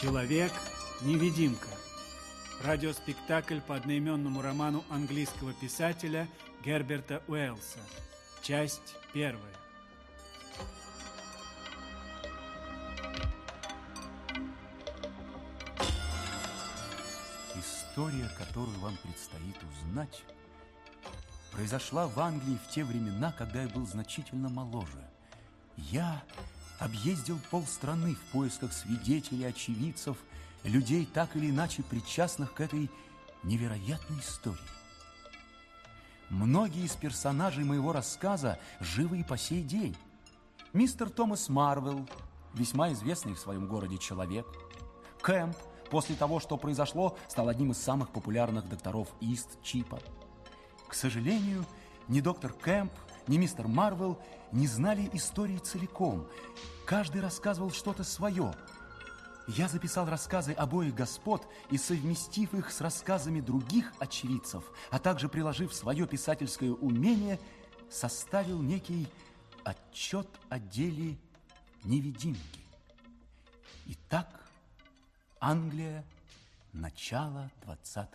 Человек-невидимка. Радиоспектакль по одноименному роману английского писателя Герберта Уэллса. Часть первая. История, которую вам предстоит узнать, произошла в Англии в те времена, когда я был значительно моложе. Я объездил полстраны в поисках свидетелей, очевидцев, людей, так или иначе причастных к этой невероятной истории. Многие из персонажей моего рассказа живы и по сей день. Мистер Томас Марвелл, весьма известный в своем городе человек. Кэмп, после того, что произошло, стал одним из самых популярных докторов Ист Чипа. К сожалению, ни доктор Кэмп, ни мистер Марвел не знали истории целиком. Каждый рассказывал что-то свое. Я записал рассказы обоих господ и, совместив их с рассказами других очевидцев, а также приложив свое писательское умение, составил некий отчет о деле невидимки. Итак, Англия, начало 20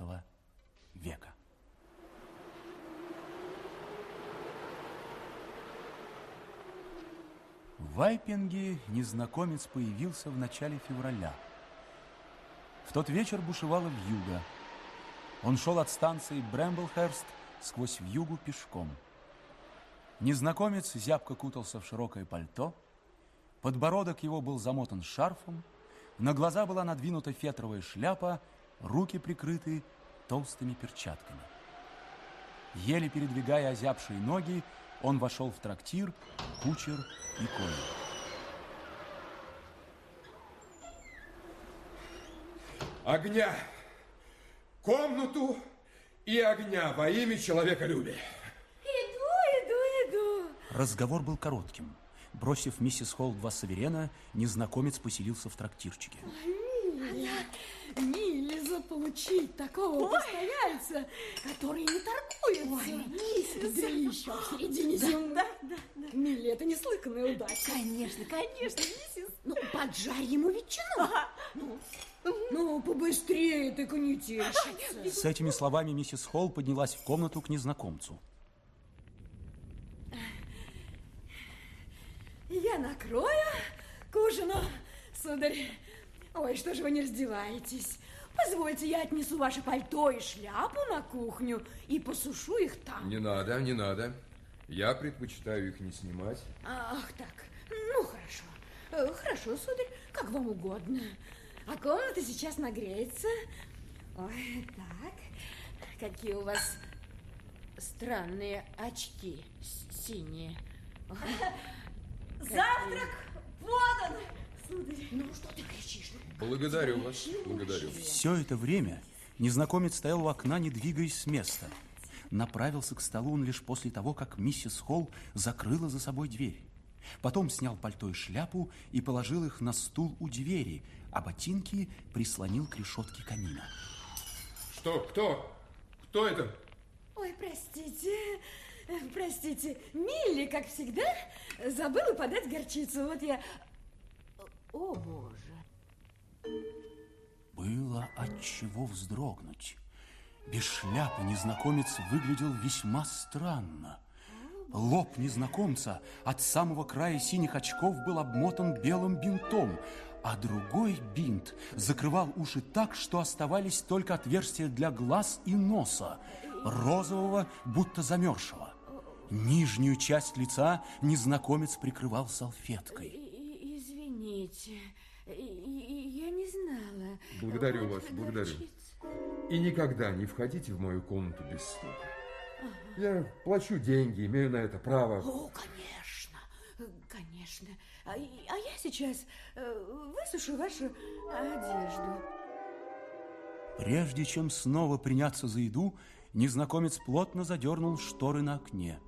века. В Вайпинге незнакомец появился в начале февраля. В тот вечер бушевала вьюга. Он шел от станции Брэмблхерст сквозь вьюгу пешком. Незнакомец зябко кутался в широкое пальто, подбородок его был замотан шарфом, на глаза была надвинута фетровая шляпа, руки прикрыты толстыми перчатками. Еле передвигая озябшие ноги, он вошел в трактир, кучер и конь. Огня! Комнату и огня во имя человеколюбия. Иду, иду, иду. Разговор был коротким. Бросив миссис Холл два саверена, незнакомец поселился в трактирчике. Милли заполучить такого Ой. постояльца, который не торгуется. Ой, миссис. Да еще в середине зимы. Да, да, да. Милли, это неслыханная удача. Конечно, конечно, миссис. Ну, поджарь ему ветчину. Ага. Ну, ну, побыстрее ты конетельщица. С этими словами миссис Холл поднялась в комнату к незнакомцу. Я накрою к ужину, сударь. Ой, что же вы не раздеваетесь? Позвольте, я отнесу ваше пальто и шляпу на кухню и посушу их там. Не надо, не надо. Я предпочитаю их не снимать. Ах, так. Ну, хорошо. Э, Хорошо, сударь, как вам угодно. А комната сейчас нагреется. Ой, так. Какие у вас странные очки синие. Завтрак подан, сударь. Ну, что ты кричишь? Благодарю вас, благодарю. Все это время незнакомец стоял у окна, не двигаясь с места. Направился к столу он лишь после того, как миссис Холл закрыла за собой дверь. Потом снял пальто и шляпу и положил их на стул у двери, а ботинки прислонил к решетке камина. Что, кто? Кто это? Ой, простите, простите. Милли, как всегда, забыла подать горчицу. Вот я... О, боже. Было от чего вздрогнуть. Без шляпы незнакомец выглядел весьма странно. Лоб незнакомца от самого края синих очков был обмотан белым бинтом, а другой бинт закрывал уши так, что оставались только отверстия для глаз и носа, розового, будто замерзшего. Нижнюю часть лица незнакомец прикрывал салфеткой. Извините, я не знала. Благодарю вас, благодарю. И никогда не входите в мою комнату без стука. Я плачу деньги, имею на это право. О, конечно, конечно. А, а я сейчас э, высушу вашу одежду. Прежде чем снова приняться за еду, незнакомец плотно задернул шторы на окне.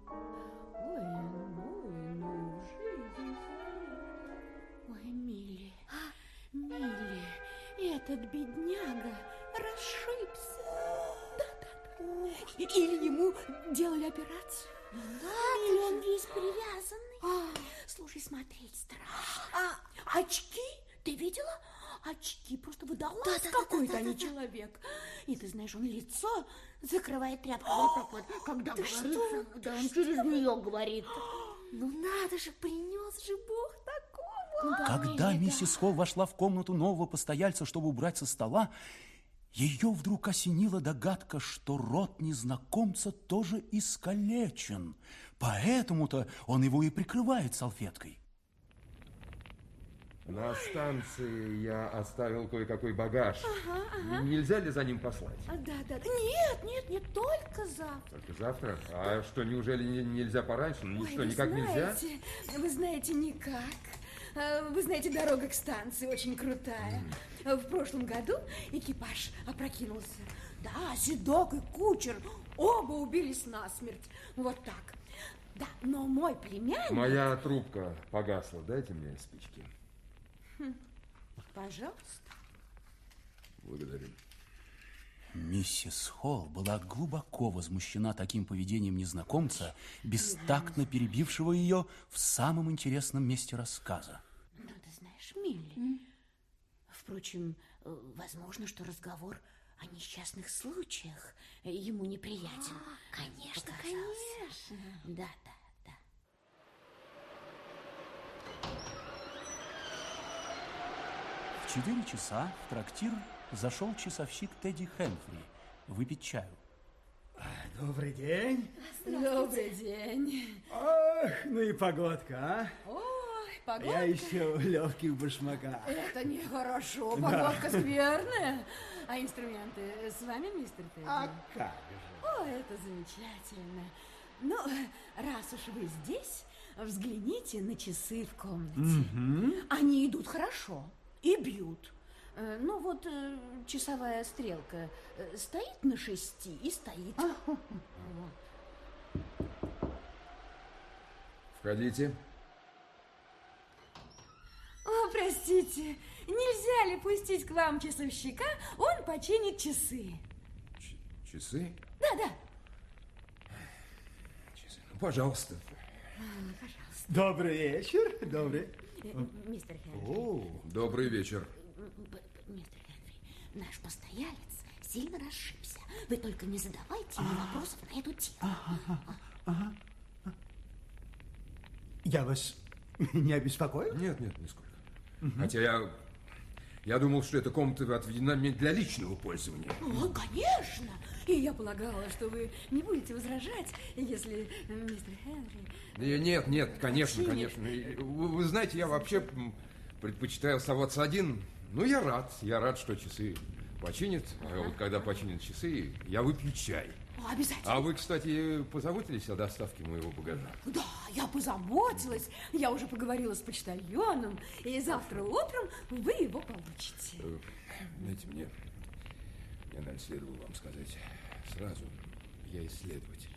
Этот бедняга расшибся. Да-да-да. Или ему делали операцию. Или он весь привязанный. А. Слушай, смотреть страшно. А очки? Ты видела? очки, просто водолаз какой-то, а не человек. И ты знаешь, он лицо закрывает тряпкой, вот так вот, когда Ты говорит, что? да, он через нее говорит. Ну надо же, принес же Бог такого. Когда миссис Холл вошла в комнату нового постояльца, чтобы убрать со стола, ее вдруг осенила догадка, что рот незнакомца тоже искалечен. Поэтому-то он его и прикрывает салфеткой. На станции я оставил кое-какой багаж. Нельзя ли за ним послать? А, Да, да, да. Нет, нет, нет, только завтра. Только завтра? А что, неужели не- нельзя пораньше? Ну Ой, что, вы никак нельзя? знаете, Вы знаете, никак. А, Вы знаете, дорога к станции очень крутая. В прошлом году экипаж опрокинулся. Да, седок и кучер оба убились насмерть. Вот так. Да, но мой племянник... Моя трубка погасла. Дайте мне спички. Пожалуйста. Благодарю. Миссис Холл была глубоко возмущена таким поведением незнакомца, бестактно перебившего ее в самом интересном месте рассказа. Милли, впрочем, э, возможно, что разговор о несчастных случаях ему неприятен. конечно, конечно. Да, да, да. В четыре часа в трактир зашел часовщик Тедди Хэмфри выпить чаю. Добрый день. Добрый день. Ох, ну и погодка, а? Ой, Я погодка. еще в легких башмаках. Это нехорошо, погодка скверная. А инструменты с вами, мистер Тедди? А как же? О, это замечательно. Ну, раз уж вы здесь, взгляните на часы в комнате. Они идут хорошо и бьют. Э, Ну вот э, часовая стрелка э, стоит на шести и стоит. Вот. Входите. О, простите, нельзя ли пустить к вам часовщика? Он починит часы. Ч- часы? Да-да. Часы. Ну, пожалуйста. Добрый вечер. Добрый. Э, Мистер Хенри, О, Добрый вечер. мистер Хенри, наш постоялец сильно расшибся. Вы только не задавайте ему вопросов на эту тему. я вас не обеспокою? Нет, нет, нисколько. Хотя я... Я думал, что эта комната отведена мне для личного пользования. О, конечно! И я полагала, что вы не будете возражать, если э, мистер Хенри... Э, Нет, нет, конечно, Починит. конечно. Вы, вы знаете, я вообще предпочитаю оставаться один. Ну, я рад, я рад, что часы починят. А вот когда починят часы, я выпью чай. О, обязательно. А вы, кстати, позаботились о доставке моего багажа? Да, я позаботилась. Я уже поговорила с почтальоном, и завтра утром вы его получите. Э, Знаете, мне, мне наверное, следовало вам сказать сразу. Я исследователь.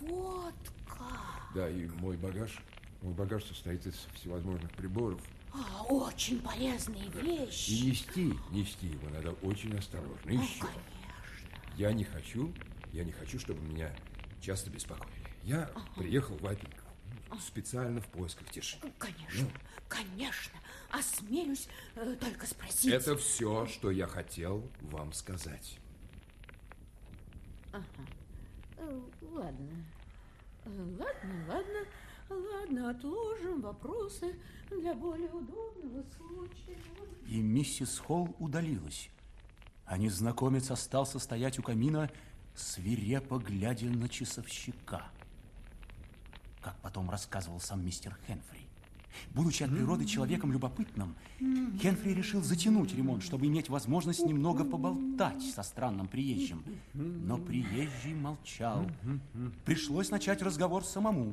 Вот как! Да, и мой багаж, мой багаж состоит из всевозможных приборов. А, очень полезные И вещи. нести, нести его надо очень осторожно. Еще. Я не хочу, я не хочу, чтобы меня часто беспокоили. Я приехал в Апик специально в поисках тишины. Конечно, конечно. Осмелюсь э, только спросить. Это все, что я хотел вам сказать. Э, Ладно. Э, Ладно, ладно. Ладно, отложим вопросы для более удобного случая. И миссис Холл удалилась, а незнакомец остался стоять у камина, свирепо глядя на часовщика. Как потом рассказывал сам мистер Хенфри. Будучи от природы человеком любопытным, Хенфри решил затянуть ремонт, чтобы иметь возможность немного поболтать со странным приезжим. Но приезжий молчал. Пришлось начать разговор самому.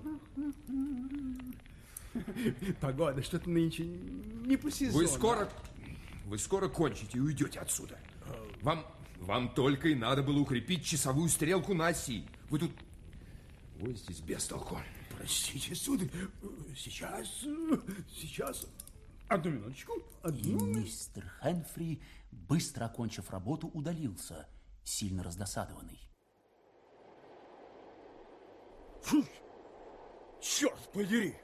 Погода что-то нынче не по сезону. Вы скоро, вы скоро кончите и уйдете отсюда. Вам, вам только и надо было укрепить часовую стрелку на оси. Вы тут возитесь без толку. Простите, сударь, сейчас, сейчас, одну минуточку, И одну. мистер Хенфри, быстро окончив работу, удалился, сильно раздосадованный. Черт подери!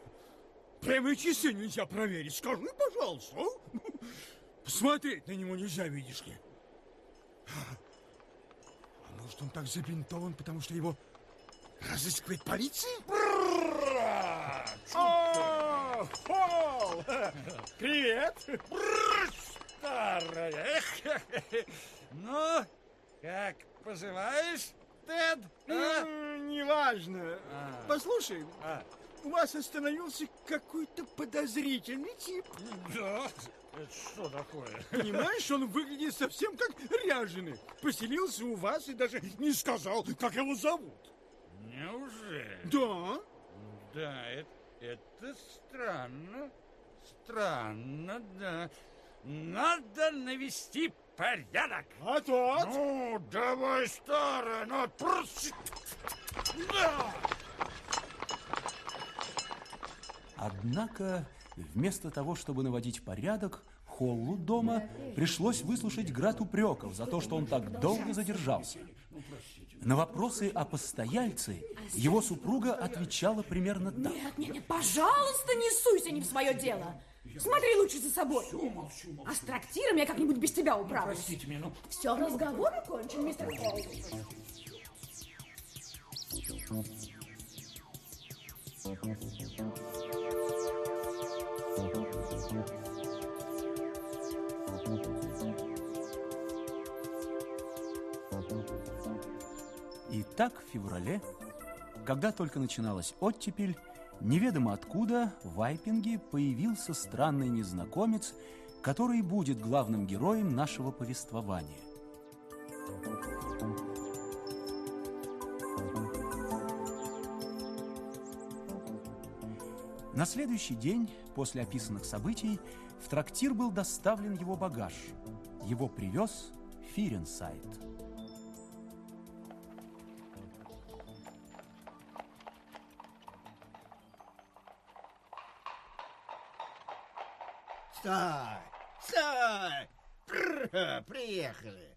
Прямо часы нельзя проверить. Скажи, пожалуйста. а? Посмотреть на него нельзя, видишь ли. А может, он так забинтован, потому что его разыскивает полиция? О, Холл! Привет! Старая. Ну, как поживаешь, Тед? а? М, Неважно. Послушай, А. у вас остановился какой-то подозрительный тип. Да? Это что такое? Понимаешь, он выглядит совсем как ряженый. Поселился у вас и даже не сказал, как его зовут. Неужели? Да? Да, это, это странно. Странно, да. Надо навести порядок. А тот? Ну, давай, старая, ну, просто... Да! Однако, вместо того, чтобы наводить порядок, Холлу дома пришлось выслушать град упреков за то, что он так долго задержался. На вопросы о постояльце его супруга отвечала примерно так. Нет, нет, нет, пожалуйста, не суйся не в свое дело. Смотри лучше за собой. А с трактиром я как-нибудь без тебя управлюсь. Простите меня, ну... Все, разговор окончен, мистер Холл. И так в феврале, когда только начиналась оттепель, неведомо откуда в Айпинге появился странный незнакомец, который будет главным героем нашего повествования. На следующий день, после описанных событий, в трактир был доставлен его багаж. Его привез Фиренсайд. Стой! Стой! Прррр, приехали.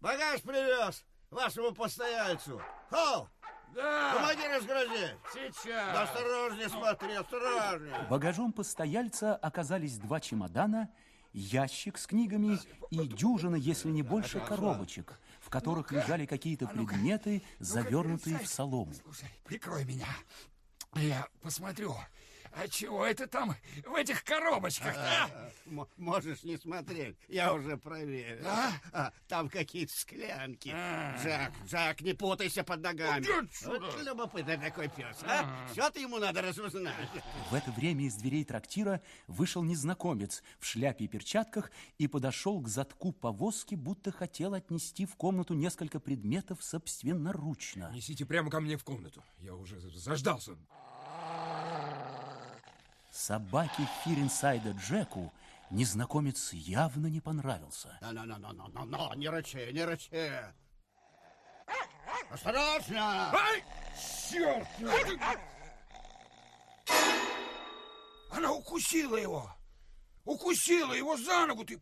Багаж привез вашему постояльцу. Хоу, Да, помоги разгрузить. Да сейчас. осторожнее смотри, осторожнее. Багажом постояльца оказались два чемодана, ящик с книгами и дюжина, если не больше, коробочек, в которых лежали какие-то предметы, завернутые в солому. Слушай, прикрой меня. Я посмотрю. А чего это там в этих коробочках? а? М- можешь не смотреть, я уже проверил. Да? А, там какие-то склянки. А. Джак, Джак, не путайся под ногами. Вот любопытный такой пес, а? Все-то ему надо разузнать. В это время из дверей трактира вышел незнакомец в шляпе и перчатках и подошел к задку повозки, будто хотел отнести в комнату несколько предметов собственноручно. Несите прямо ко мне в комнату. Я уже заждался. Собаке Фиринсайда Джеку незнакомец явно не понравился. Ну-ну-ну-ну-ну, не рычи, не рычи. Осторожно! Ай, черт! Она укусила его. Укусила его за ногу. Ты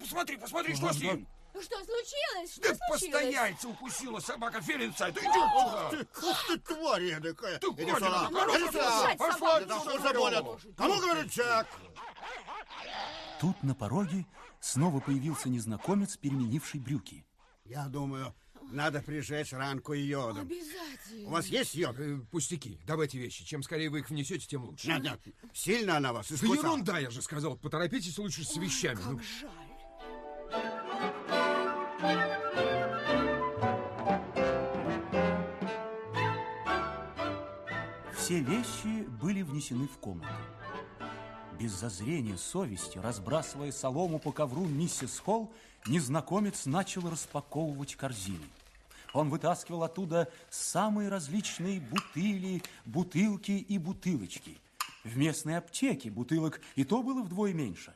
посмотри, посмотри, что с ним. Что случилось? Что Да случилось? постояльца укусила собака Ференцайд. Иди отсюда. Ты, ух ты, тварь эдакая! Ты Иди сюда! а ну, Иди сюда! держать Пошла Да отсюда, что за говорю. болят? Кому говорит Джек? Тут на пороге снова появился незнакомец, переменивший брюки. Я думаю, надо прижечь ранку йодом. Обязательно. У вас есть йод? Э, Пустяки, давайте вещи. Чем скорее вы их внесете, тем лучше. Нет, нет, сильно она вас Да искусала? ерунда, я же сказал. Поторопитесь лучше с вещами. Ну, Как жаль. Все вещи были внесены в комнату. Без зазрения совести, разбрасывая солому по ковру миссис Холл, незнакомец начал распаковывать корзины. Он вытаскивал оттуда самые различные бутыли, бутылки и бутылочки. В местной аптеке бутылок и то было вдвое меньше.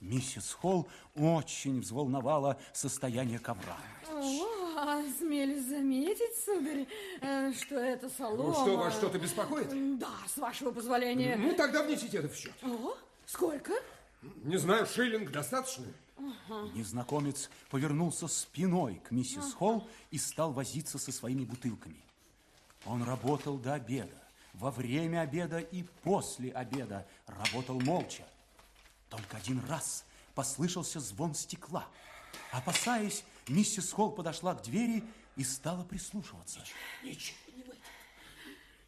Миссис Холл очень взволновала состояние ковра. А смелюсь заметить, сударь, э, что это солома. ну что, вас что-то беспокоит? Да, с вашего позволения. Ну, тогда внесите это в счет. О, сколько? Не знаю, шиллинг достаточно? Незнакомец повернулся спиной к миссис Холл и стал возиться со своими бутылками. Он работал до обеда, во время обеда и после обеда работал молча. Только один раз послышался звон стекла. Опасаясь, миссис Холл подошла к двери и стала прислушиваться. Ничего не выйдет.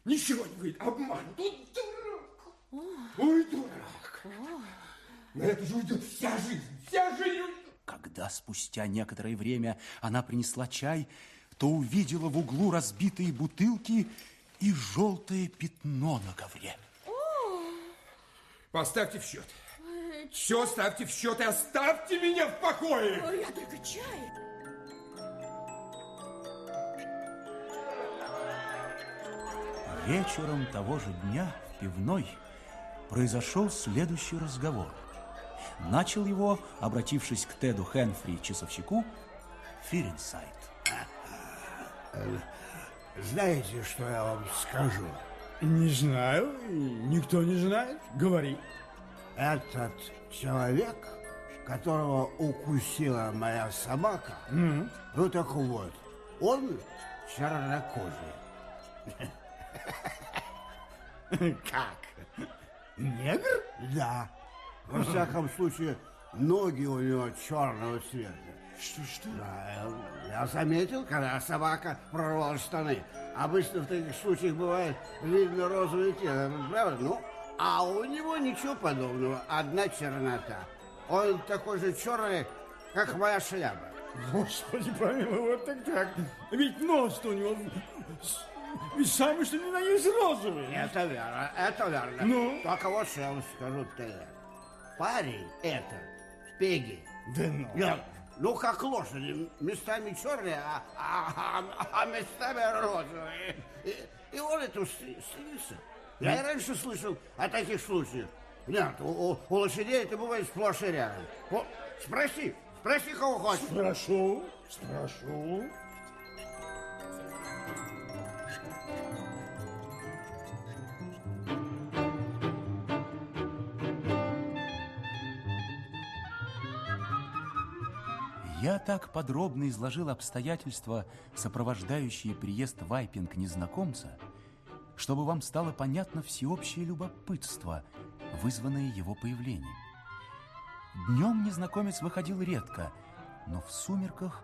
Ничего не выйдет. Обман. Тут дурак. Ой, дурак. На это же уйдет вся жизнь. Вся жизнь. Когда спустя некоторое время она принесла чай, то увидела в углу разбитые бутылки и желтое пятно на ковре. Поставьте в счет. Все ставьте в счет и оставьте меня в покое. Ой, я только чай. Вечером того же дня в пивной произошел следующий разговор. Начал его, обратившись к Теду Хенфри, часовщику, Фиренсайд. Знаете, что я вам скажу? Не знаю, никто не знает. Говори. Этот человек, которого укусила моя собака, ну так вот, он чернокожий. Как? Негр? Да. Во всяком случае, ноги у него черного цвета. Что-что? Да, я заметил, когда собака прорвала штаны. Обычно в таких случаях бывает видно розовое тело, правда? Ну, а у него ничего подобного, одна чернота. Он такой же черный, как моя шляпа. Господи, помилуй, вот так так. Ведь нос у него ведь самый что ни на есть розовый. Это верно, это верно. Ну? Только вот что я вам скажу, Тейлор. Парень это, Пеги. Да ну. Я- ну, как лошади, местами черные, а, а- а- а местами розовые. И, и он это слился. Я и раньше слышал о таких случаях. Нет, у, у- у лошадей это бывает сплошь и рядом. Вот, спроси, спроси, кого хочешь. Спрошу, спрошу. Я так подробно изложил обстоятельства, сопровождающие приезд в Айпинг незнакомца, чтобы вам стало понятно всеобщее любопытство, вызванное его появлением. Днем незнакомец выходил редко, но в сумерках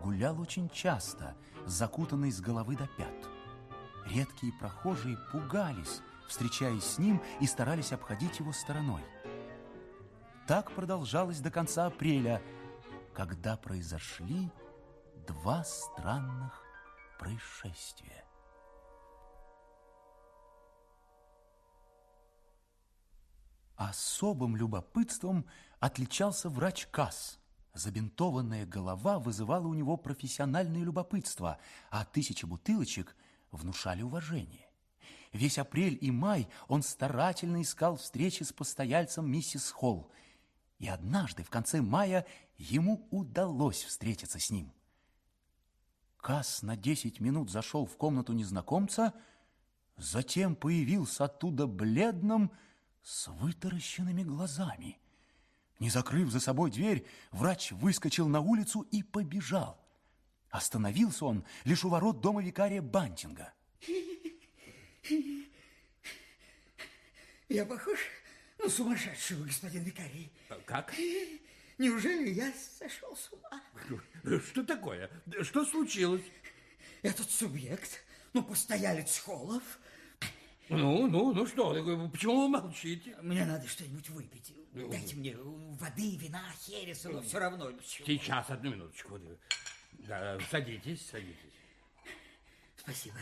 гулял очень часто, закутанный с головы до пят. Редкие прохожие пугались, встречаясь с ним, и старались обходить его стороной. Так продолжалось до конца апреля, когда произошли два странных происшествия. Особым любопытством отличался врач Касс. Забинтованная голова вызывала у него профессиональное любопытство, а тысячи бутылочек внушали уважение. Весь апрель и май он старательно искал встречи с постояльцем миссис Холл, и однажды в конце мая ему удалось встретиться с ним. Касс на 10 минут зашел в комнату незнакомца, затем появился оттуда бледным, с вытаращенными глазами. Не закрыв за собой дверь, врач выскочил на улицу и побежал. Остановился он лишь у ворот дома викария Бантинга. Я похож на сумасшедшего, господин викарий? Как? Неужели я сошел с ума? Что такое? Что случилось? Этот субъект, ну, постоялец Холлов, Ну, ну, ну что, почему вы молчите? мне надо что-нибудь выпить. Дайте мне воды, вина, хереса, ну, все равно. Сейчас, одну минуточку. Да, садитесь, садитесь. Спасибо.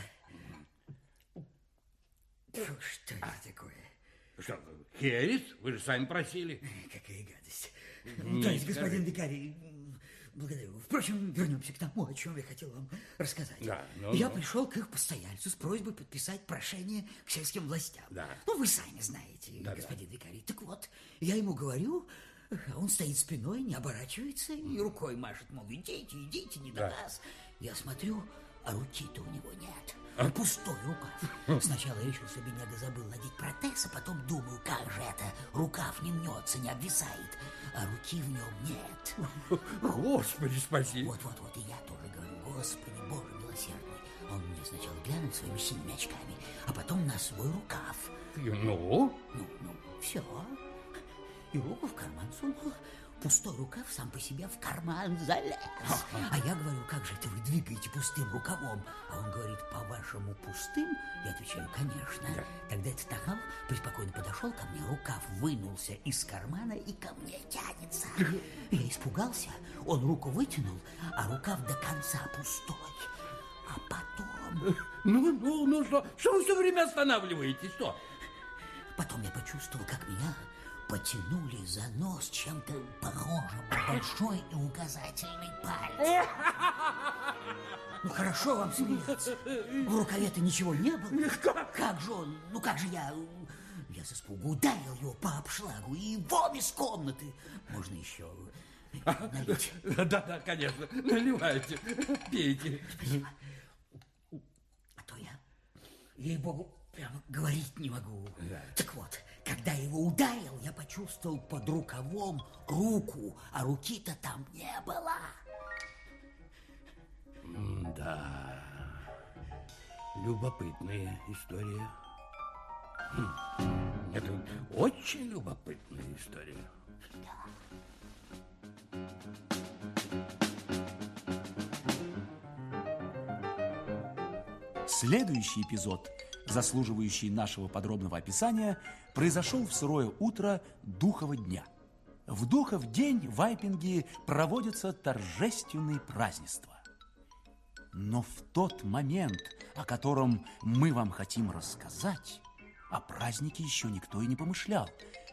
Фу, что это такое? Что, херес? Вы же сами просили. Какая гадость. То есть, господин викарий, благодарю. Впрочем, вернемся к тому, о чем я хотел вам рассказать. Да, ну, я ну. пришел к их постояльцу с просьбой подписать прошение к сельским властям. Да. Ну, вы сами знаете, Да, да. господин викарий. Так вот, я ему говорю, а он стоит спиной, не оборачивается и рукой машет, мол, идите, идите, не до Да. нас. Я смотрю, а руки-то у него нет. А пустой рукав. Сначала я решил, что бедняга забыл надеть протез, а потом думаю, как же это, рукав не мнется, не обвисает, а руки в нем нет. Господи, спаси. Вот-вот-вот, и я тоже говорю, Господи, Боже милосердный, Он мне сначала глянул своими синими очками, а потом на свой рукав. Ну? Ну, ну, все. И руку в карман сунул. Пустой рукав сам по себе в карман залез. А я говорю, как же это вы двигаете пустым рукавом? А он говорит, по-вашему пустым? Я отвечаю, конечно. Тогда этот нахал преспокойно подошел ко мне, рукав вынулся из кармана и ко мне тянется. Я испугался, он руку вытянул, а рукав до конца пустой. А потом... Ну, ну, ну, что, что вы все время останавливаете, что? Потом я почувствовал, как меня потянули за нос чем-то похожим на большой и указательный палец. Ну, хорошо вам смеяться. В рукаве-то ничего не было. Как же он? Ну, как же я... Я с испугу ударил его по обшлагу и вон из комнаты. Можно еще налить? Да-да, конечно. Наливайте, пейте. Спасибо. А то я, ей-богу, прямо говорить не могу. Так вот, когда его ударил, я почувствовал под рукавом руку, а руки-то там не было. Да, любопытная история. Хм, Это очень любопытная история. Следующий эпизод, заслуживающий нашего подробного описания, произошел в сырое утро Духова дня. В Духов день в Айпинге проводятся торжественные празднества. Но в тот момент, о котором мы вам хотим рассказать, о празднике еще никто и не помышлял,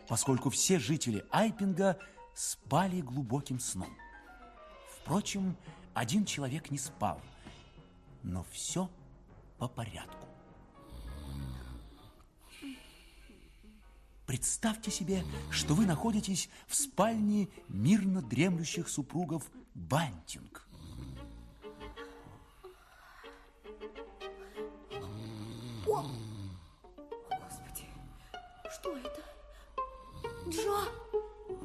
поскольку все жители Айпинга спали глубоким сном. Впрочем, один человек не спал, но все по порядку. Представьте себе, что вы находитесь в спальне мирно дремлющих супругов Бантинг. О! Господи, что это? Джо,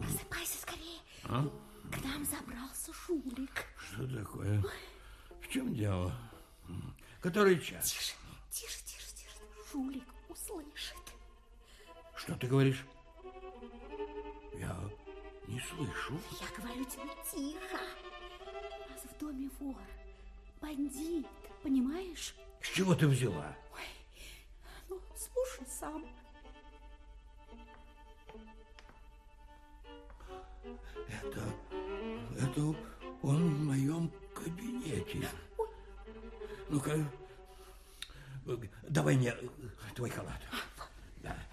просыпайся скорее. А? К нам забрался жулик. Что такое? В чем дело? Который час? Тише, тише, тише, тише. Жулик услышит. Что ты говоришь? Я не слышу. Я говорю тебе тихо. У нас в доме вор, бандит, понимаешь? С чего ты взяла? Ну, слушай сам. Это... Это он в моем кабинете. Ну-ка, давай мне твой халат. Да,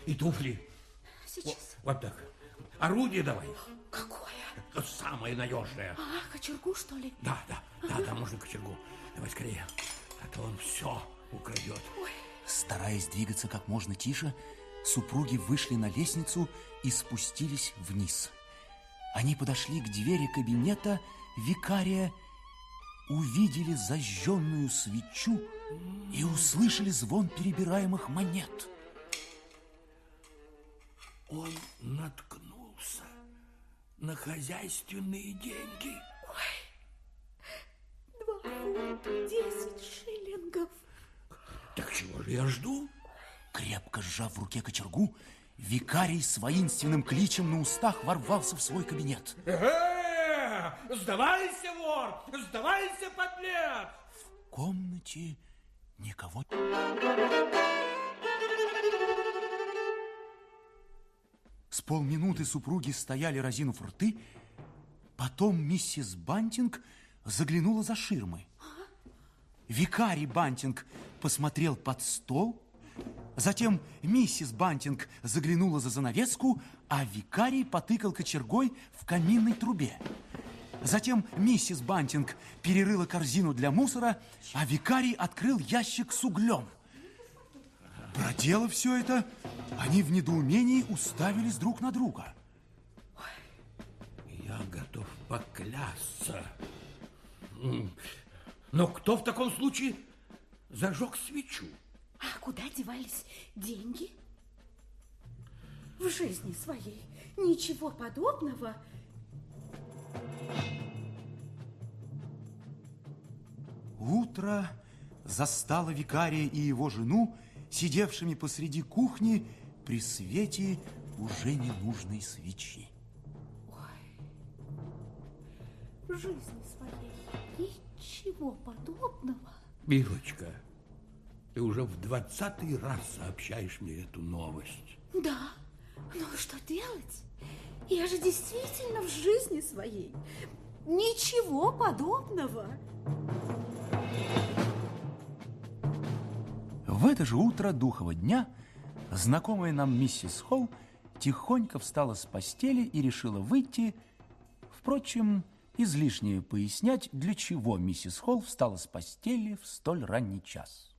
и туфли. Сейчас. Вот так. Орудие давай. Какое? То самое надежное. А, кочергу, что ли? Да, да, да, да, можно кочергу. Давай скорее, а то он все украдет. Стараясь двигаться как можно тише, супруги вышли на лестницу и спустились вниз. Они подошли к двери кабинета викария, увидели зажженную свечу и услышали звон перебираемых монет. Он наткнулся на хозяйственные деньги. Два фунта, десять шиллингов. Так чего же я жду? Крепко сжав в руке кочергу, викарий с воинственным кличем на устах ворвался в свой кабинет. Э, сдавайся, вор! Сдавайся, подлец! В комнате никого С полминуты супруги стояли, разинув рты. Потом миссис Бантинг заглянула за ширмы. Викарий Бантинг посмотрел под стол. Затем миссис Бантинг заглянула за занавеску, а викарий потыкал кочергой в каминной трубе. Затем миссис Бантинг перерыла корзину для мусора, а викарий открыл ящик с углем. Проделав все это, они в недоумении уставились друг на друга. Я готов поклясться. Но кто в таком случае зажег свечу? А куда девались деньги? В жизни своей ничего подобного. Утро застала викария и его жену, сидевшими посреди кухни при свете уже ненужной свечи. В жизни своей ничего подобного. Милочка, ты уже в двадцатый раз сообщаешь мне эту новость. Да, но что делать? Я же действительно в жизни своей ничего подобного. В это же утро духового дня знакомая нам миссис Холл тихонько встала с постели и решила выйти. Впрочем, излишне пояснять, для чего миссис Холл встала с постели в столь ранний час.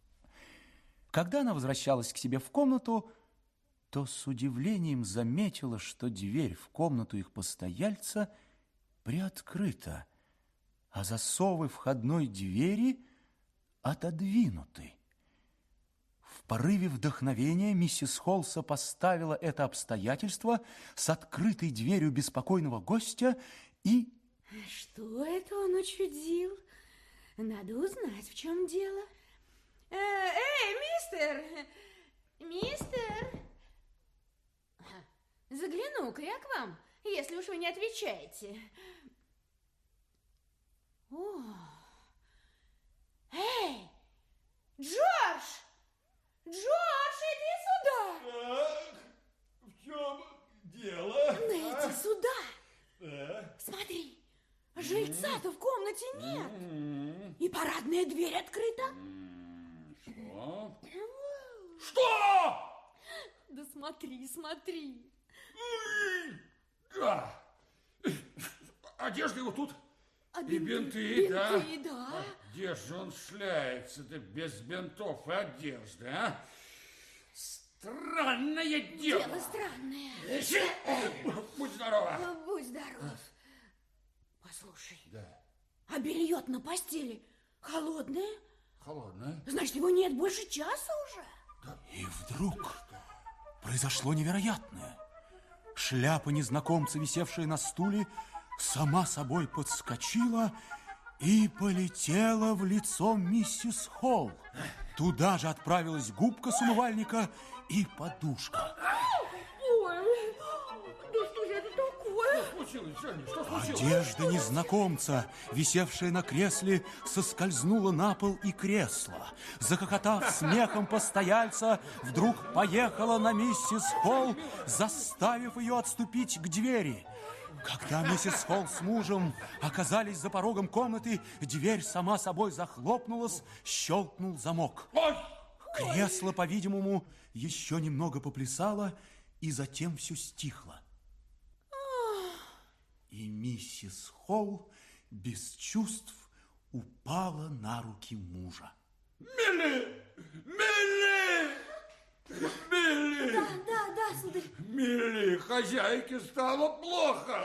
Когда она возвращалась к себе в комнату, то с удивлением заметила, что дверь в комнату их постояльца приоткрыта, а засовы входной двери отодвинуты. Порыве вдохновения миссис Холл сопоставила это обстоятельство с открытой дверью беспокойного гостя и... Что это он учудил? Надо узнать, в чем дело. Э, эй, мистер! Мистер! Загляну-ка я к вам, если уж вы не отвечаете. О! Эй! Джордж! Джордж, иди сюда! Так, в чем дело? Ну, иди сюда! Так. Смотри, жильца-то в комнате нет. И парадная дверь открыта. Что? Что? Да смотри, смотри. Да. Одежда его тут. А И бинты, да? бинты, да. А где же он шляется-то без бинтов и одежды, а? Странное дело. Дело странное. Будь здорова. Ну, Будь здоров. Послушай, Да, а белье на постели холодное? холодное. Значит, его нет больше часа уже? И вдруг произошло невероятное. Шляпа незнакомца, висевшая на стуле, сама собой подскочила и полетела в лицо миссис Холл. Туда же отправилась губка с умывальника и подушка. Ой, да что же это такое? Что случилось, Женя? Что случилось? Одежда незнакомца, висевшая на кресле, соскользнула на пол и кресло. Закокотав смехом постояльца, вдруг поехала на миссис Холл, заставив ее отступить к двери. Когда миссис Холл с мужем оказались за порогом комнаты, дверь сама собой захлопнулась, щелкнул замок. Ой! Кресло, по-видимому, еще немного поплясало, и затем все стихло. И миссис Холл без чувств упала на руки мужа. Милли! Милли! Милли! Да, да, да, сударь. Милли, хозяйке стало плохо.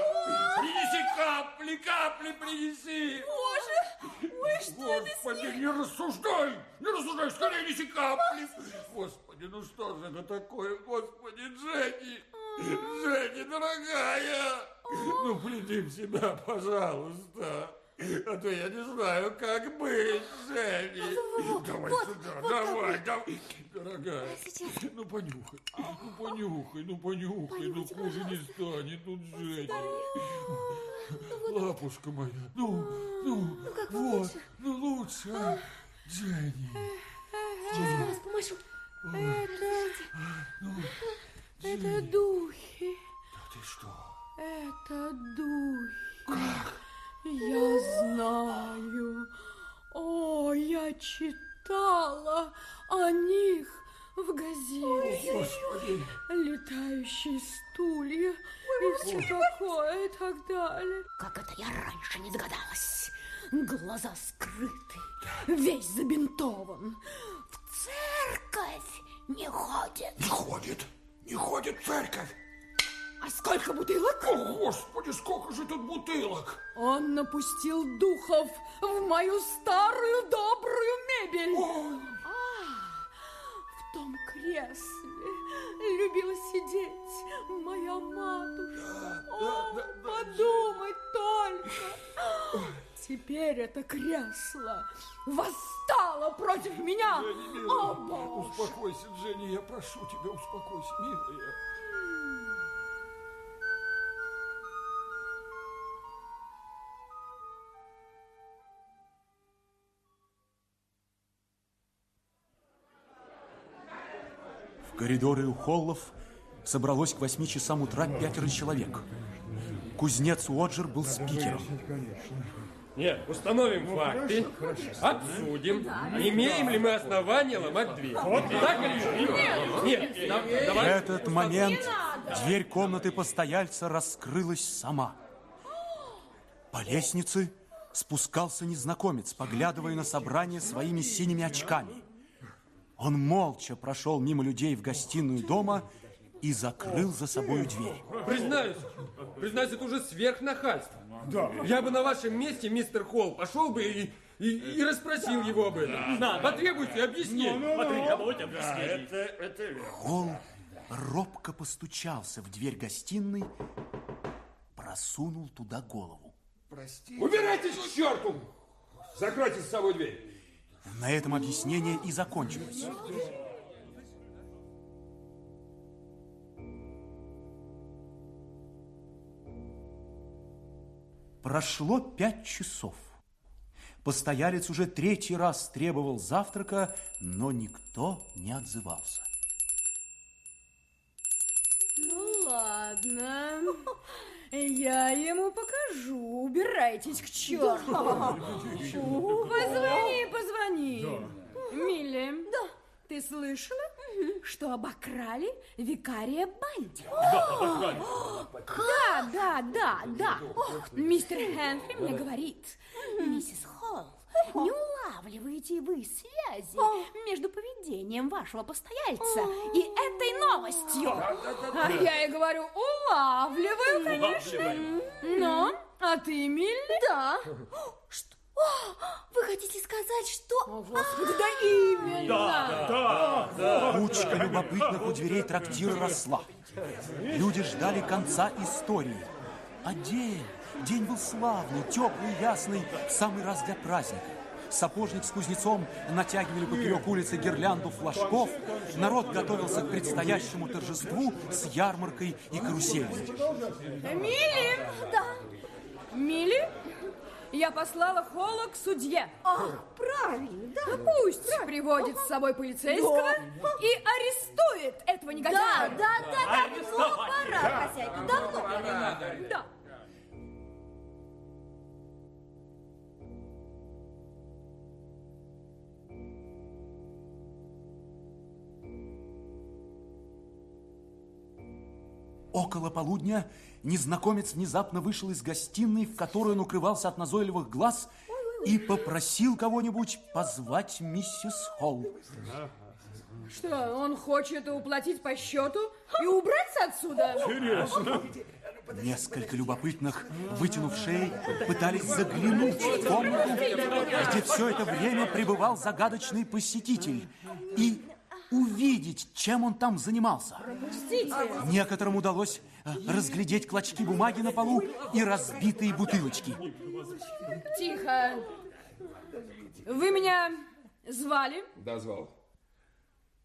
Принеси капли, капли принеси. Боже, ой, что это с Господи, ней? не рассуждай, не рассуждай, скорее неси капли. Господи, ну что же это такое, Господи, Дженни, Дженни, дорогая. Ну, приди в себя, пожалуйста. А то я не знаю, как быть, Дженни. Давай вот, сюда, вот давай, давай. Дорогая, Сейчас. ну понюхай, ну понюхай, ну понюхай, ну хуже не станет тут Женя. Лапушка моя, ну, ну, как вот, лучше? ну лучше, а? Дженни. Сейчас я вас помашу. Это духи, Да ты что? это духи. Я знаю. О, я читала о них в газете. Господи, Летающие стулья и все такое и так далее. Как это я раньше не догадалась. Глаза скрыты, весь забинтован. В церковь не ходит. не ходит, не ходит в церковь. А сколько бутылок? О, Господи, сколько же тут бутылок. Он напустил духов в мою старую добрую мебель. А, в том кресле любила сидеть моя матушка. О, подумать только. теперь это кресло восстало против меня. Дженни, О, милая, Боже! успокойся, Дженни, я прошу тебя, успокойся, милая. Коридоры у холлов собралось к восьми часам утра пятеро человек. Кузнец Уоджер был спикером. Нет, установим факты, обсудим, имеем ли мы основания ломать дверь. Так или нет? Нет, да- В давай. этот момент дверь комнаты постояльца раскрылась сама. По лестнице спускался незнакомец, поглядывая на собрание своими синими очками. Он молча прошел мимо людей в гостиную дома и закрыл за собой дверь. Признаюсь, признаюсь, это уже сверхнахальство. Я бы на вашем месте, мистер Холл, пошел бы и, и, и расспросил его об этом. Потребуйте объяснений. Потребуйте объяснений. Холл робко постучался в дверь гостиной, просунул туда голову. Убирайтесь к черту! Закройте с собой дверь. На этом объяснение и закончилось. Прошло пять часов. Постоялец уже третий раз требовал завтрака, но никто не отзывался. Ну ладно. Я ему покажу. Убирайтесь к черту. Позвони, позвони. Милли. Да. Ты слышала, что обокрали викария Банди? Да, да, да, да. Мистер Хенфри мне говорит, миссис Холл, не улавливаете вы связи между поведением вашего постояльца и этой новостью? А я и говорю, улавливаю, конечно. Но, а ты, Милли? Да. Что? О, вы хотите сказать, что... О, Господи, да именно. Кучка любопытных у дверей трактира росла. Люди ждали конца истории. А день, день был славный, теплый, ясный, в самый раз для праздника. Сапожник с кузнецом натягивали поперек улицы гирлянду флажков. Народ готовился к предстоящему торжеству с ярмаркой и каруселью. Милли! Да. Милли, я послала Холла к судье. А, правильно, да. Пусть приводит с собой полицейского и арестует этого Да, негодяя. да, да, давно пора, хозяйка, давно пора. Да. Около полудня незнакомец внезапно вышел из гостиной, в которой он укрывался от назойливых глаз, и попросил кого-нибудь позвать миссис Холл. Что, он хочет уплатить по счету и убраться отсюда? Несколько любопытных, вытянув шеи, пытались заглянуть в комнату, где все это время пребывал загадочный посетитель, и увидеть, чем он там занимался. Некоторым удалось э, разглядеть клочки бумаги на полу и разбитые бутылочки. Тихо. Вы меня звали? Да, звал.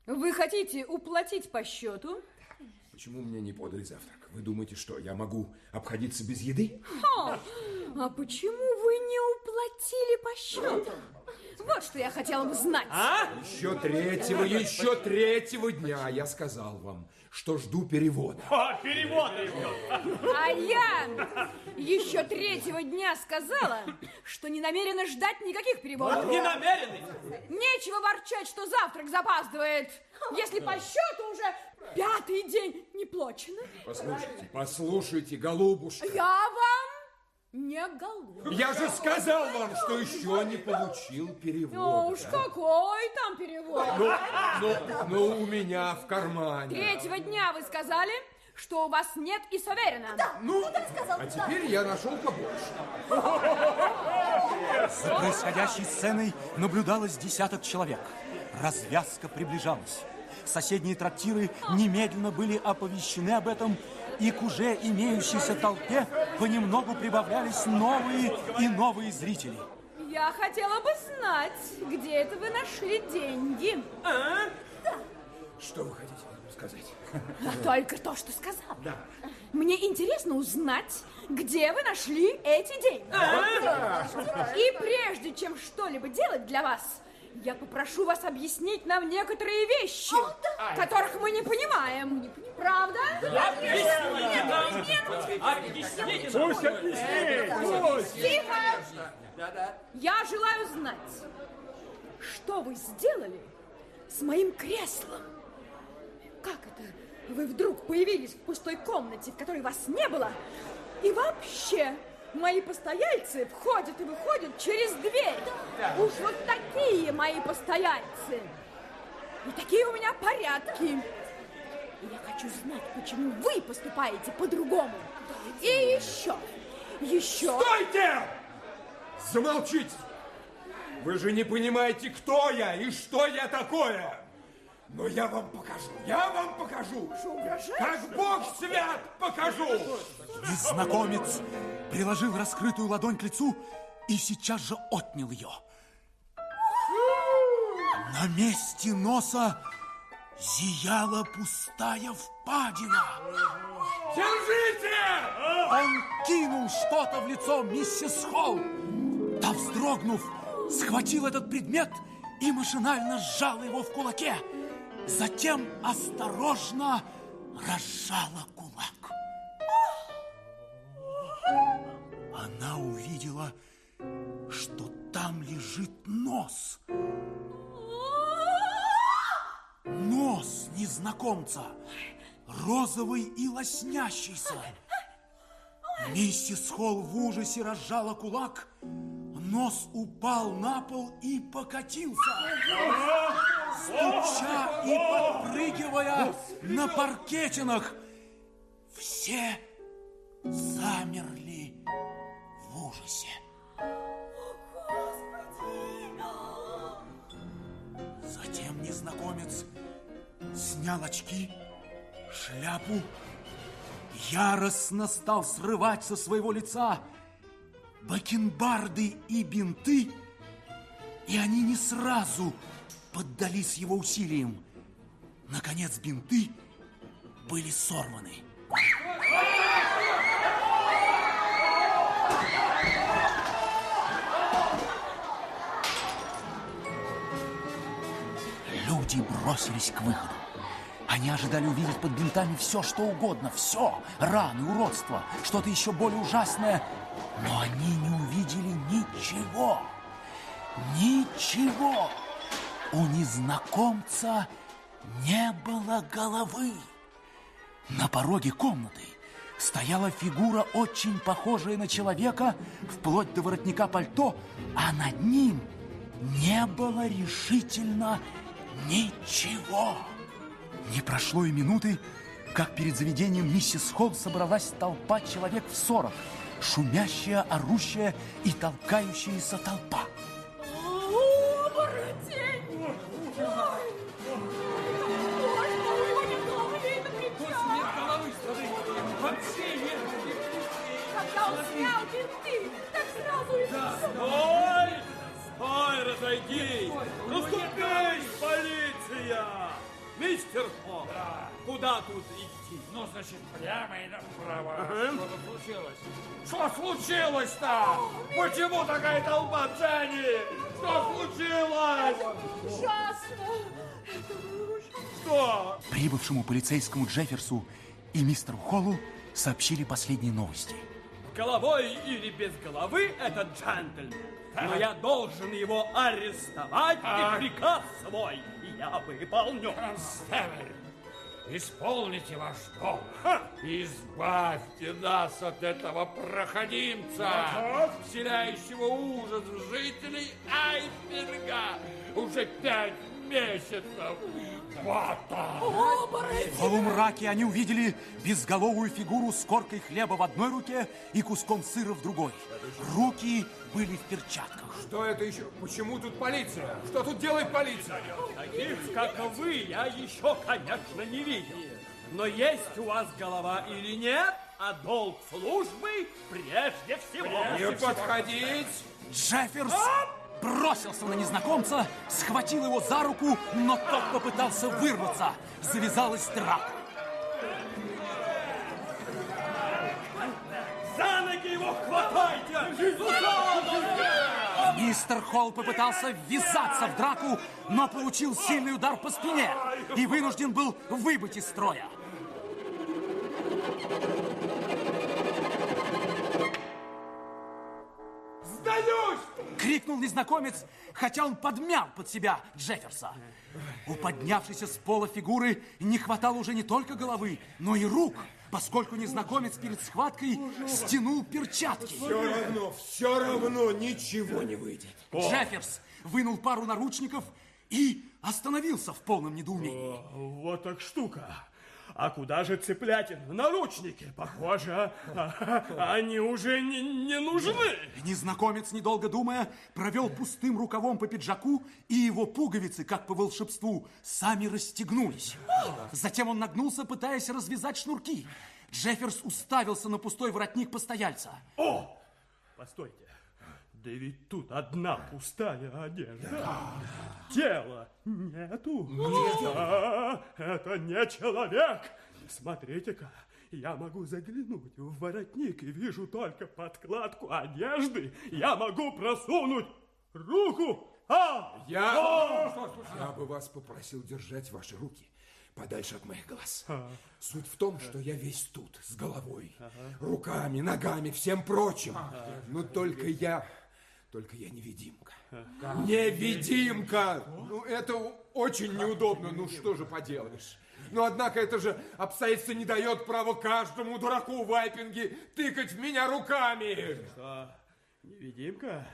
Вы хотите уплатить по счету? Почему мне не подали завтрак? Вы думаете, что я могу обходиться без еды? О, а почему вы не уплатили по счету? Вот что я хотела бы знать. Еще третьего, еще третьего дня я сказал вам, что жду перевода. А я еще третьего дня сказала, что не намерена ждать никаких переводов. Не намерены. Нечего ворчать, что завтрак запаздывает, если по счету уже пятый день не плачено. Послушайте, послушайте, голубушка. Я вам не голодна. Я же сказал вам, что еще не получил Ну перевода. уж какой там перевод. Ну, ну, у меня в кармане. Третьего дня вы сказали, что у вас нет и Саверина. Да. Ну, а теперь я нашел побольше. За происходящей сценой наблюдалось десяток человек. Развязка приближалась. Соседние трактиры немедленно были оповещены об этом, и к уже имеющейся толпе понемногу прибавлялись новые и новые зрители. Я хотела бы знать, где это вы нашли деньги. А? Что вы хотите сказать? Только то, что сказал. Да. Мне интересно узнать, где вы нашли эти деньги. И прежде чем что-либо делать для вас, я попрошу вас объяснить нам некоторые вещи, которых мы не понимаем. Правда? Объясните Пусть объяснит, пусть. Тихо! Я желаю знать, что вы сделали с моим креслом? Как это вы вдруг появились в пустой комнате, в которой вас не было? И вообще, мои постояльцы входят и выходят через дверь. Уж вот такие мои постояльцы. И такие у меня порядки. Я хочу знать, почему вы поступаете по-другому. И еще, еще... Стойте! Замолчите! Вы же не понимаете, кто я и что я такое. Но я вам покажу, я вам покажу. Как Бог свят покажу. Незнакомец приложил раскрытую ладонь к лицу и сейчас же отнял ее. На месте носа зияла пустая впадина. Держите! Он кинул что-то в лицо миссис Холл. Та, вздрогнув, схватил этот предмет и машинально сжал его в кулаке. Затем осторожно разжала кулак. Она увидела, что там лежит нос. Нос незнакомца, розовый и лоснящийся. Миссис Холл в ужасе разжала кулак, нос упал на пол и покатился. Стуча и подпрыгивая на паркетинах, все замерли в ужасе. Незнакомец снял очки, шляпу, яростно стал срывать со своего лица бакенбарды и бинты, и они не сразу поддались его усилиям. Наконец бинты были сорваны. Люди бросились к выходу. Они ожидали увидеть под бинтами все, что угодно, все, раны, уродства, что-то еще более ужасное, но они не увидели ничего, ничего. У незнакомца не было головы. На пороге комнаты стояла фигура, очень похожая на человека, вплоть до воротника пальто, а над ним не было решительно ничего. Не прошло и минуты, как перед заведением миссис Холл собралась толпа человек в сорок. Шумящая, орущая и толкающаяся толпа. Оборотень! Когда он снял бинты, так сразу и всё. Стой! Стой, разойдись! Ступай, полиция! Мистер Холл, куда тут идти? Ну, значит, прямо и направо. Что-то случилось. Что случилось-то? Почему такая толпа, Дженни? Что случилось? Ужасно! Это ужасно! Что? Прибывшему полицейскому Джефферсу и мистеру Холлу сообщили последние новости. Головой или без головы этот джентльмен. Но я должен его арестовать и приказ свой я выполню. Констебль, исполните ваш долг. Избавьте нас от этого проходимца, вселяющего ужас в жителей Айсберга уже пять месяцев. В полумраке они увидели безголовую фигуру с коркой хлеба в одной руке и куском сыра в другой. Руки были в перчатках. Что это еще? Почему тут полиция? Что тут делает полиция? Таких, как вы, я еще, конечно, не видел. Но есть у вас голова или нет, а долг службы прежде всего. Не подходить! Джефферс бросился на незнакомца, схватил его за руку, но тот попытался вырваться. Завязалась драка. Его хватайте! Мистер Холл попытался ввязаться в драку, но получил сильный удар по спине и вынужден был выбыть из строя. Сдаюсь! Крикнул незнакомец, хотя он подмял под себя Джефферса. У поднявшейся с пола фигуры не хватало уже не только головы, но и рук, поскольку незнакомец перед схваткой стянул перчатки. Все равно, все равно ничего не выйдет. Джефферс вынул пару наручников и остановился в полном недоумении. Вот так штука. А куда же цыплятин? Наручники. Похоже, а- они уже не, не нужны. Незнакомец, недолго думая, провел пустым рукавом по пиджаку, и его пуговицы, как по волшебству, сами расстегнулись. Затем он нагнулся, пытаясь развязать шнурки. Джефферс уставился на пустой воротник постояльца. О! Постойте. Да ведь тут одна пустая одежда. Тела нету. Да, это не человек. Смотрите-ка, я могу заглянуть в воротник и вижу только подкладку одежды. Я могу просунуть руку. А! Я, О! я бы вас попросил держать ваши руки подальше от моих глаз. Суть в том, что я весь тут, с головой, руками, ногами, всем прочим. Но только я, только я невидимка. Невидимка! Ну, это очень неудобно, ну что же поделаешь. Но, однако, это же обстоятельство не дает права каждому дураку в Айпинге тыкать в меня руками. Что, невидимка?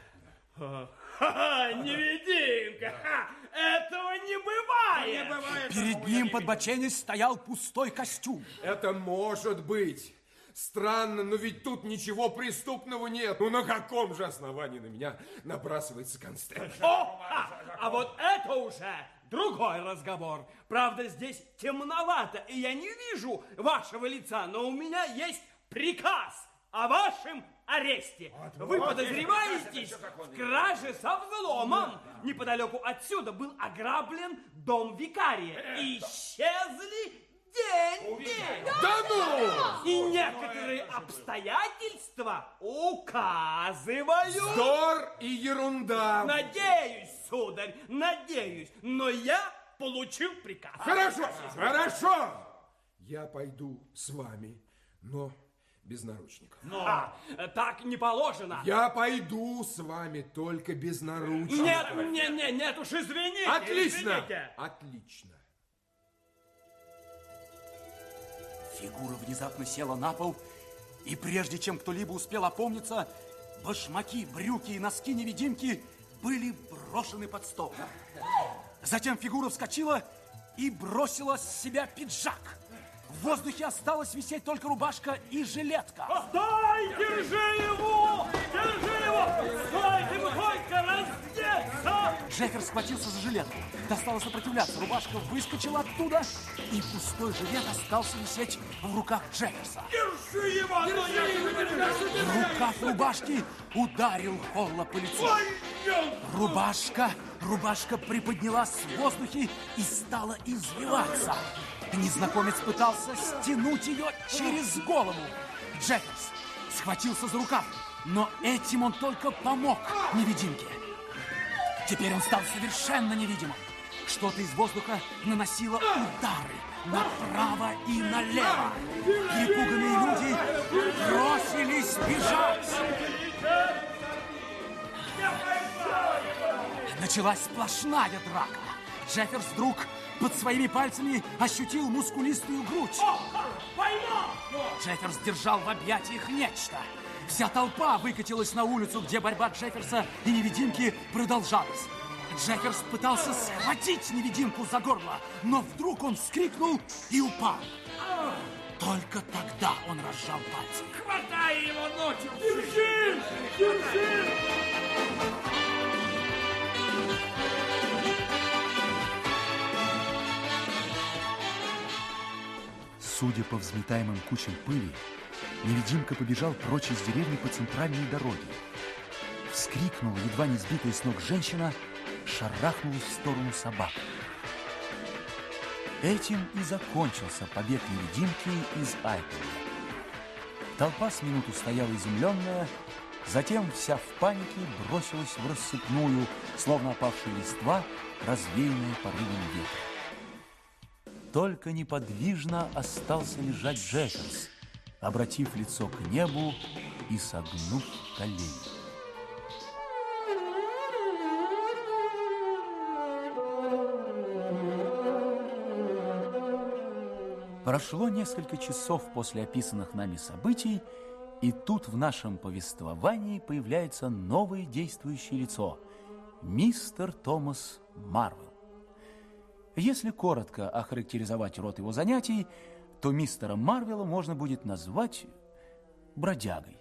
Ха-ха, невидимка! Ха, Этого не бывает! Перед ним под боченись стоял пустой костюм. Это может быть. Странно, но ведь тут ничего преступного нет. Ну на каком же основании на меня набрасывается констебль? О, а, а вот это уже другой разговор. Правда, здесь темновато, и я не вижу вашего лица, но у меня есть приказ о вашем аресте. Вы вот подозреваетесь это в краже со взломом. Неподалеку отсюда был ограблен дом викария. И исчезли деньги. Да ну! И некоторые обстоятельства указывают... Вздор и ерунда. Надеюсь, сударь, надеюсь, но я получил приказ. Хорошо, хорошо. Я пойду с вами, но без наручников. А, так не положено. Я пойду с вами только без наручников. Нет, нет, нет, нет уж извините. Отлично, извините. отлично. Фигура внезапно села на пол, и прежде чем кто-либо успел опомниться, башмаки, брюки и носки невидимки были брошены под стол. Затем фигура вскочила и бросила с себя пиджак. В воздухе осталась висеть только рубашка и жилетка. Стой, держи его! Держи его! Только Джеффер схватился за жилетку, достала сопротивляться. Рубашка выскочила оттуда, и пустой жилет остался висеть в руках Джефферса. Держи его! не держу! Рукав рубашки ударил Холла по лицу. Рубашка, рубашка приподнялась в воздухе и стала извиваться. Незнакомец пытался стянуть ее через голову. Джефферс схватился за рукав, но этим он только помог невидимке. Теперь он стал совершенно невидимым. Что-то из воздуха наносило удары направо и налево. Перепуганные люди бросились бежать. Началась сплошная драка. Джефферс вдруг под своими пальцами ощутил мускулистую грудь. Джефферс держал в объятиях нечто. Вся толпа выкатилась на улицу, где борьба Джефферса и невидимки продолжалась. Джекерс пытался схватить невидимку за горло, но вдруг он вскрикнул и упал. Только тогда он разжал пальцы. Хватай его ночью! Держи! Держи! Судя по взметаемым кучам пыли, невидимка побежал прочь из деревни по центральной дороге. Вскрикнула, едва не сбитая с ног женщина, шарахнулась в сторону собак. Этим и закончился побег невидимки из Айпеля. Толпа с минуту стояла изумленная, затем вся в панике бросилась в рассыпную, словно опавшие листва, развеянные порывом ветра. Только неподвижно остался лежать Джекерс, обратив лицо к небу и согнув колени. Прошло несколько часов после описанных нами событий, и тут в нашем повествовании появляется новое действующее лицо – мистер Томас Марвел. Если коротко охарактеризовать род его занятий, то мистера Марвела можно будет назвать бродягой.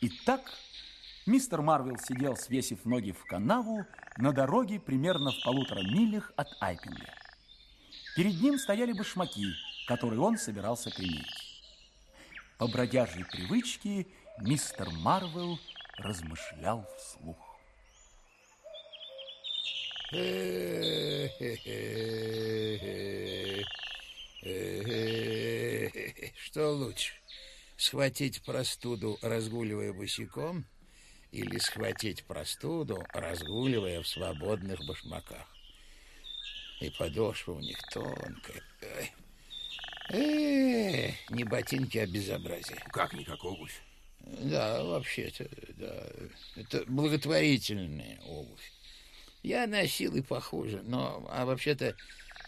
Итак, мистер Марвел сидел, свесив ноги в канаву, на дороге примерно в полутора милях от Айпинга. Перед ним стояли башмаки, которые он собирался примерить. По бродяжьей привычке мистер Марвел размышлял вслух. Что лучше, схватить простуду, разгуливая босиком, или схватить простуду, разгуливая в свободных башмаках? И подошва у них тонкая. Э, не ботинки, а безобразие. Как никак обувь? Да, вообще-то, да. Это благотворительная обувь. Я носил и похуже, но, а вообще-то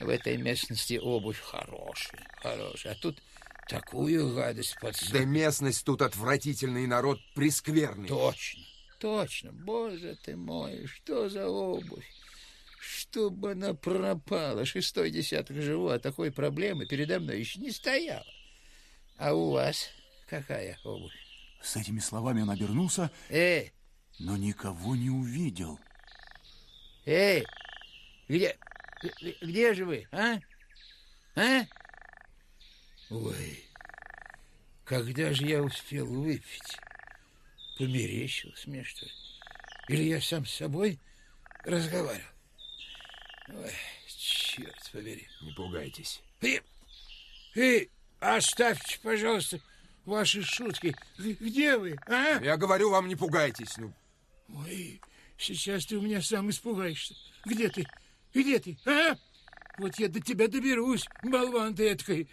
в этой местности обувь хорошая, хорошая. А тут такую гадость подсыпать. Да местность тут отвратительный народ прескверный. Точно, точно. Боже ты мой, что за обувь? Чтобы она пропала. Шестой десяток живу, а такой проблемы передо мной еще не стояла. А у вас какая обувь? С этими словами он обернулся, Эй, но никого не увидел. Эй, где, где же вы, а? А? Ой, когда же я успел выпить? Померещилось мне, что ли? Или я сам с собой разговаривал? Ой, черт побери. Не пугайтесь. Эй, эй, оставьте, пожалуйста, ваши шутки. Где вы, а? Я говорю вам, не пугайтесь. Ну, Ой, сейчас ты у меня сам испугаешься. Где ты? Где ты, а? Вот я до тебя доберусь, болван ты эткой.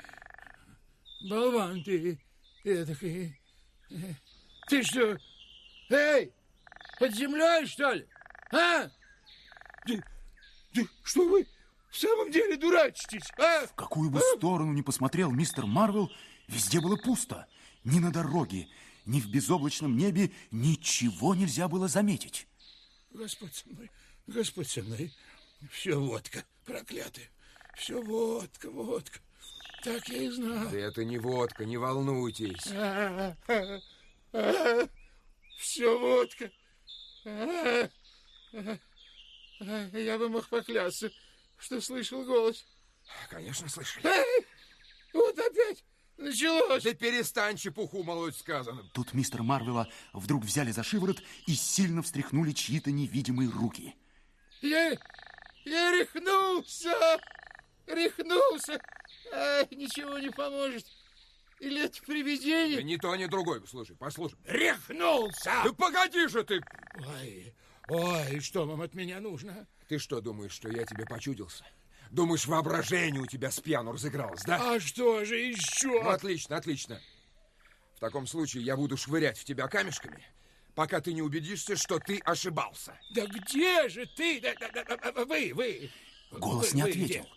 Болван ты эткой. Ты что? Эй, под землей, что ли? А? Да, да что вы в самом деле дурачитесь, а? В какую бы сторону ни посмотрел мистер Марвел, везде было пусто. Ни на дороге, ни в безоблачном небе ничего нельзя было заметить. Господь со мной, Господь со мной. Все водка, проклятая. Все водка, водка. Так я и знал. да это не водка, не волнуйтесь. Все водка. А, а, а, Я бы мог поклясться, что слышал голос. Конечно, слышали. Началось. Да перестань чепуху молоть сказано. Тут мистера Марвела вдруг взяли за шиворот и сильно встряхнули чьи-то невидимые руки. Я, я рехнулся. Рехнулся. Ай, ничего не поможет. Или это привидение? Да ни то, ни другой. Слушай, послушай. Рехнулся! Да погоди же ты! Ой, ой, что вам от меня нужно? Ты что думаешь, что я тебе почудился? Думаешь, воображение у тебя с пьяну разыгралось, да? А что же еще? Ну, отлично, отлично. В таком случае я буду швырять в тебя камешками, пока ты не убедишься, что ты ошибался. Да где же ты? Да, да, да, вы, вы. Голос Вы- не вы ответил. где?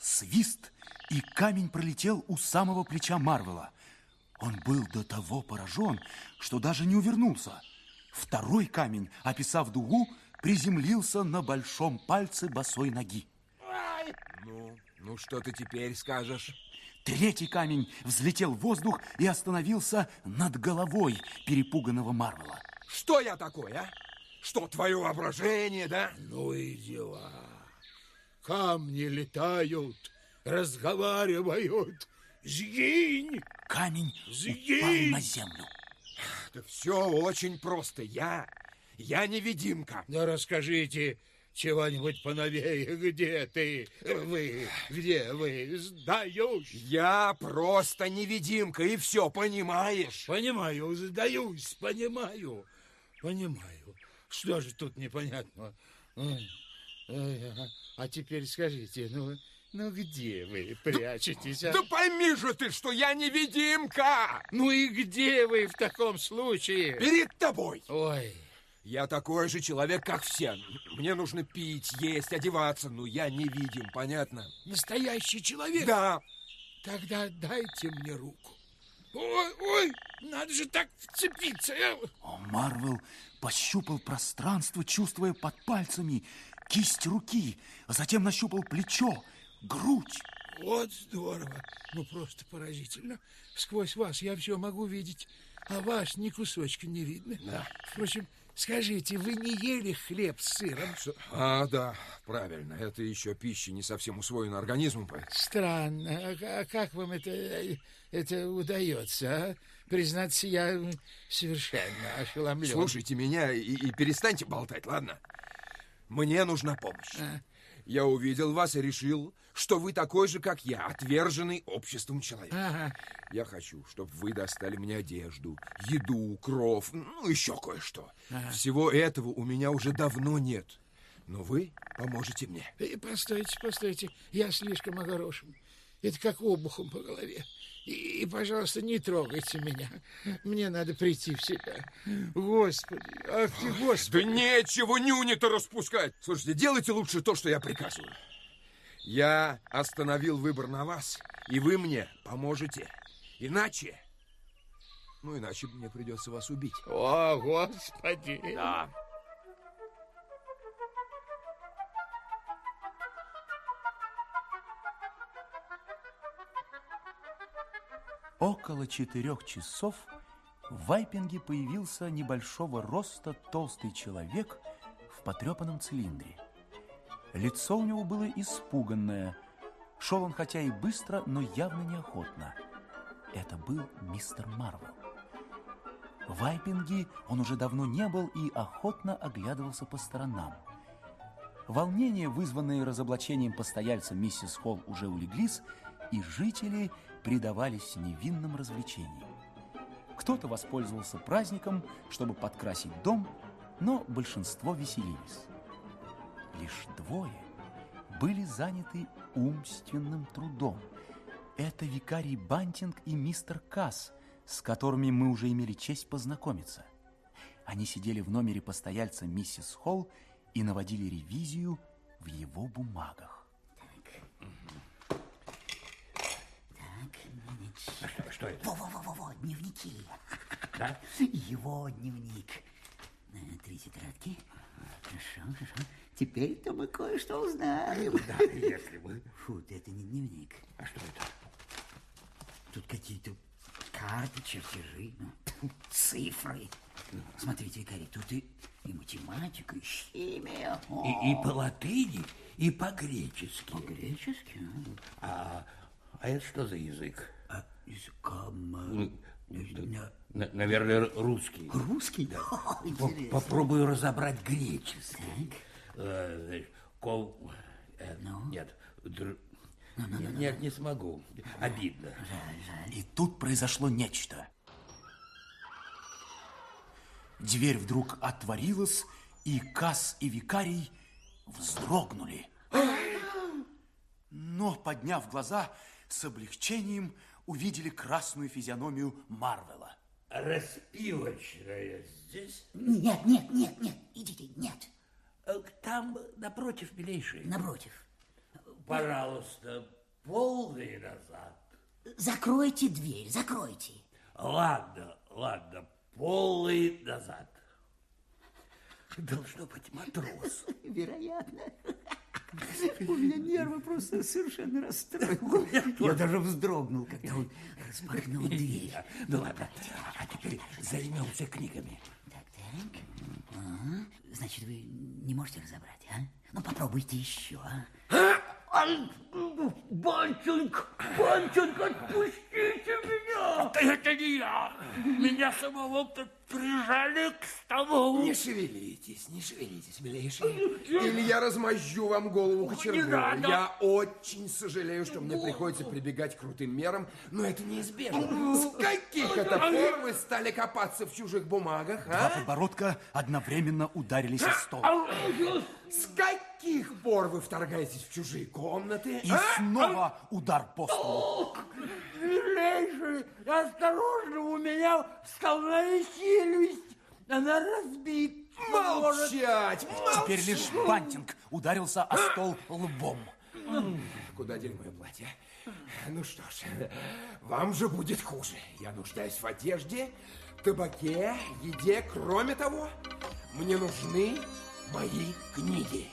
Свист, и камень пролетел у самого плеча Марвела. Он был до того поражен, что даже не увернулся. Второй камень, описав дугу, приземлился на большом пальце босой ноги. Ну, ну что ты теперь скажешь? Третий камень взлетел в воздух и остановился над головой перепуганного Марвела. Что я такой, а? Что, твое воображение, да? Ну и дела. Камни летают, разговаривают. Сгинь! Камень Сгинь! упал на землю. Да все очень просто. Я, я невидимка. Да расскажите чего-нибудь поновее. Где ты? Вы, где вы? Сдаюсь. Я просто невидимка, и все, понимаешь? Понимаю, сдаюсь, понимаю. Понимаю. Что же тут ой, а, а теперь скажите, ну, ну где вы прячетесь? а? Да пойми же ты, что я невидимка! Ну и где вы в таком случае? Перед тобой! Ой, Я такой же человек, как все. Мне нужно пить, есть, одеваться, но я невидим, понятно? настоящий человек? Да. Тогда дайте мне руку. Ой, ой, надо же так вцепиться. э. О, Марвел пощупал пространство, чувствуя под пальцами кисть руки, а затем нащупал плечо, грудь. Вот здорово. Ну, просто поразительно. Сквозь вас я все могу видеть, а вас ни кусочка не видно. Да. Впрочем, скажите, вы не ели хлеб с сыром? А, да, правильно. Это еще пища не совсем усвоена организмом. Странно. А а как вам это, э, это удается, а? Признаться, я совершенно ошеломлен. Слушайте меня и, и перестаньте болтать, ладно? Мне нужна помощь. А. Я увидел вас и решил, что вы такой же, как я, отверженный обществом человек. Ага. Я хочу, чтобы вы достали мне одежду, еду, кров, ну, еще кое-что. Ага. Всего этого у меня уже давно нет. Но вы поможете мне. Э, Постойте, постойте, я слишком огорошен. Это как обухом по голове. И, и, пожалуйста, не трогайте меня. Мне надо прийти в себя. Господи, ах ты, Господи. Да нечего нюни-то распускать. Слушайте, делайте лучше то, что я приказываю. Я остановил выбор на вас, и вы мне поможете. Иначе... Ну, иначе мне придется вас убить. О, Господи. Да. Около четырех часов в Вайпинге появился небольшого роста толстый человек в потрепанном цилиндре. Лицо у него было испуганное. Шел он хотя и быстро, но явно неохотно. Это был мистер Марвел. В Вайпинге он уже давно не был и охотно оглядывался по сторонам. Волнение, вызванное разоблачением постояльца миссис Холл, уже улеглись, и жители предавались невинным развлечениям. Кто-то воспользовался праздником, чтобы подкрасить дом, но большинство веселились. Лишь двое были заняты умственным трудом. Это викарий Бантинг и мистер Касс, с которыми мы уже имели честь познакомиться. Они сидели в номере постояльца миссис Холл и наводили ревизию в его бумагах. Так, что, это? Во-во-во-во, дневники. Да? Его дневник. Три тетрадки. Хорошо, хорошо. Теперь-то мы кое-что узнаем. Да, если бы. Фу, это не дневник. А что это? Тут какие-то карты, чертежи, ну, цифры. Смотрите, Викарий, тут и, и математика, и химия. И, и по латыни, и по-гречески. По-гречески? А, а это что за язык? А. Ну, не- на- наверное, русский. Русский? Да. Интересно. Попробую разобрать греческий. Э, кол... э, Ну? Нет, др- нет, нет, не смогу. Обидно. И тут произошло нечто. Дверь вдруг отворилась, и Кас и Викарий вздрогнули. Но, подняв глаза, с облегчением увидели красную физиономию Марвела. Распивочная здесь? Нет, нет, нет, нет, идите, нет. Э, Там напротив, милейший. Напротив. Пожалуйста, полный назад. Закройте дверь, закройте. Ладно, ладно, полый назад. Должно быть матрос. Вероятно. У меня нервы просто совершенно расстроил. Я даже вздрогнул, когда он распахнул дверь. Ну ладно, а теперь займемся книгами. Так, так. Ага. Значит, вы не можете разобрать, а? Ну, попробуйте еще, а? Банченко, Банченко, отпустите меня! Это не я. Меня самого-то прижали к столу. Не шевелитесь, не шевелитесь, милейший. Или я размозжу вам голову кочергой. Я очень сожалею, что мне приходится прибегать к крутым мерам, но это неизбежно. С каких это пор вы стали копаться в чужих бумагах, Два а? подбородка одновременно ударились о стол. С каких пор вы вторгаетесь в чужие комнаты? И а? снова удар по столу. Милейший, осторожно, у меня вставная челюсть. Она разбита. Молчать! Теперь лишь Бантинг ударился о стол лбом. Куда дель мое платье? Ну что ж, вам же будет хуже. Я нуждаюсь в одежде, табаке, еде. Кроме того, мне нужны мои книги.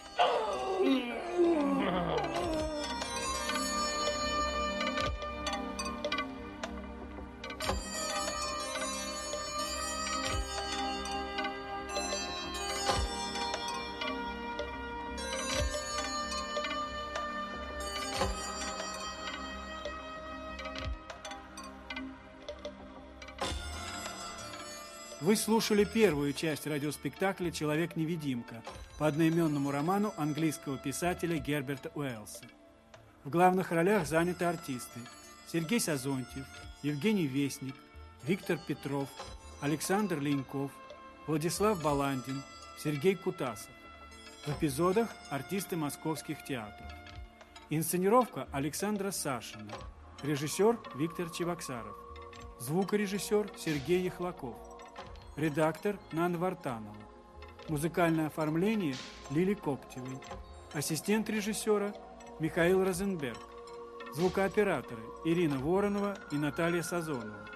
Вы слушали первую часть радиоспектакля «Человек-невидимка» по одноименному роману английского писателя Герберта Уэллса. В главных ролях заняты артисты Сергей Сазонтьев, Евгений Вестник, Виктор Петров, Александр Леньков, Владислав Баландин, Сергей Кутасов. В эпизодах артисты московских театров. Инсценировка Александра Сашина. Режиссер Виктор Чебоксаров. Звукорежиссер Сергей Яхлаков. Редактор Нана Вартанова. Музыкальное оформление Лили Коптевой. Ассистент режиссера Михаил Розенберг. Звукооператоры Ирина Воронова и Наталья Сазонова.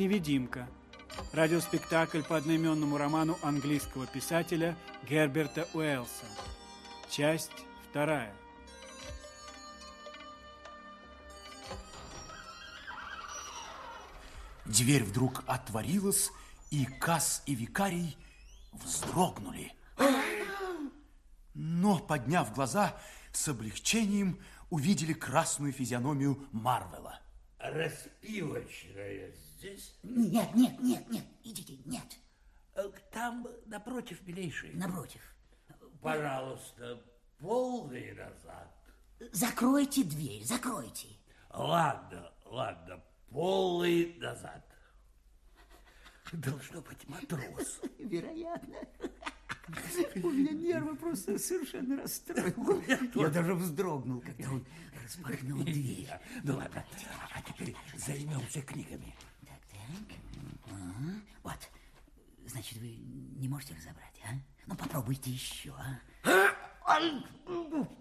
Человек-невидимка. Радиоспектакль по одноименному роману английского писателя Герберта Уэллса. Часть вторая. Дверь вдруг отворилась, и Касс и Викарий вздрогнули. Но, подняв глаза, с облегчением увидели красную физиономию Марвела. Распивочная здесь? Нет, нет, нет, нет, идите, нет. Э, Там напротив, милейший. Напротив. Пожалуйста, полный назад. Закройте дверь, закройте. Ладно, ладно, полный назад. Должно быть матрос. Вероятно. У меня нервы просто совершенно расстроил. Я даже вздрогнул, когда он распахнул дверь. Ну ладно, а теперь займемся книгами. Так. Ага. Вот. Значит, вы не можете разобрать, а? Ну, попробуйте еще, а?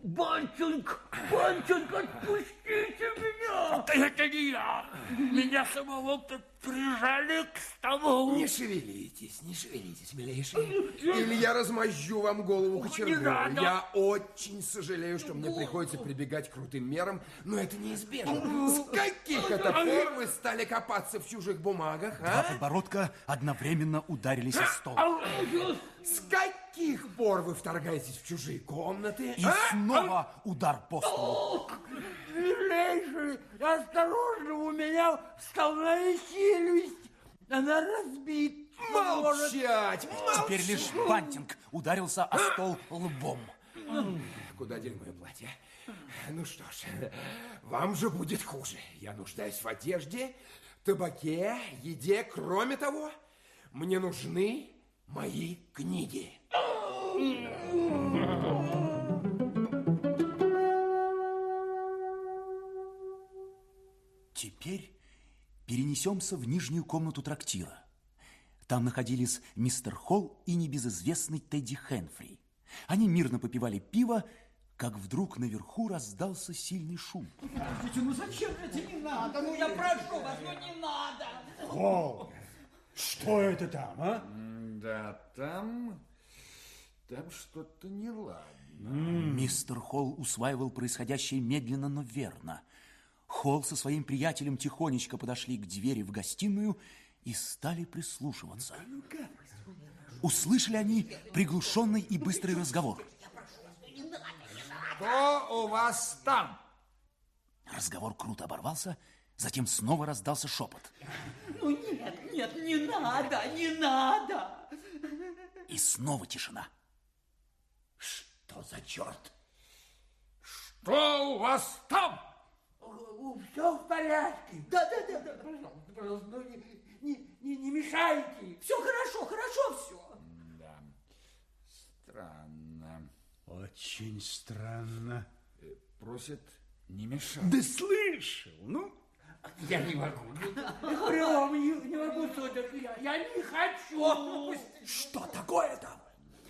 Банченко, Банченко, отпустите меня! Это не я. Меня самого-то прижали к столу. Не шевелитесь, не шевелитесь, милейший. Или я размозжу вам голову кочергой. Я очень сожалею, что мне приходится прибегать к крутым мерам, но это неизбежно. С каких это пор вы стали копаться в чужих бумагах, Два а? подбородка одновременно ударились о стол. С каких пор вы вторгаетесь в чужие комнаты, И а? снова удар по столу. Милейший, осторожно, у меня вставная челюсть. Она разбита. Молчать! Теперь лишь Бантинг ударился о стол лбом. Куда дель мое платье? Ну что ж, вам же будет хуже. Я нуждаюсь в одежде, табаке, еде. Кроме того, мне нужны мои книги. Теперь перенесемся в нижнюю комнату трактира. Там находились мистер Холл и небезызвестный Тедди Хенфри. Они мирно попивали пиво, как вдруг наверху раздался сильный шум. Подождите, ну зачем это не надо? Ну я прошу вас, ну не надо. Холл, что это там, а? Да, там... Там что-то неладно. Мистер Холл усваивал происходящее медленно, но верно. Холл со своим приятелем тихонечко подошли к двери в гостиную и стали прислушиваться. Услышали они приглушенный и быстрый разговор. Что у вас там? Разговор круто оборвался, затем снова раздался шепот. Ну нет, нет, не надо, не надо. И снова тишина. Что за черт? Что у вас там? Все в порядке. Да, да, да, да, пожалуйста, пожалуйста, ну не, не, не, не мешайте. Все хорошо, хорошо все. Да, странно. Очень странно. Просят не мешать. Да слышал, ну? Я не могу. Говорю вам, не, не могу, сударь, я, я не хочу. Что такое там?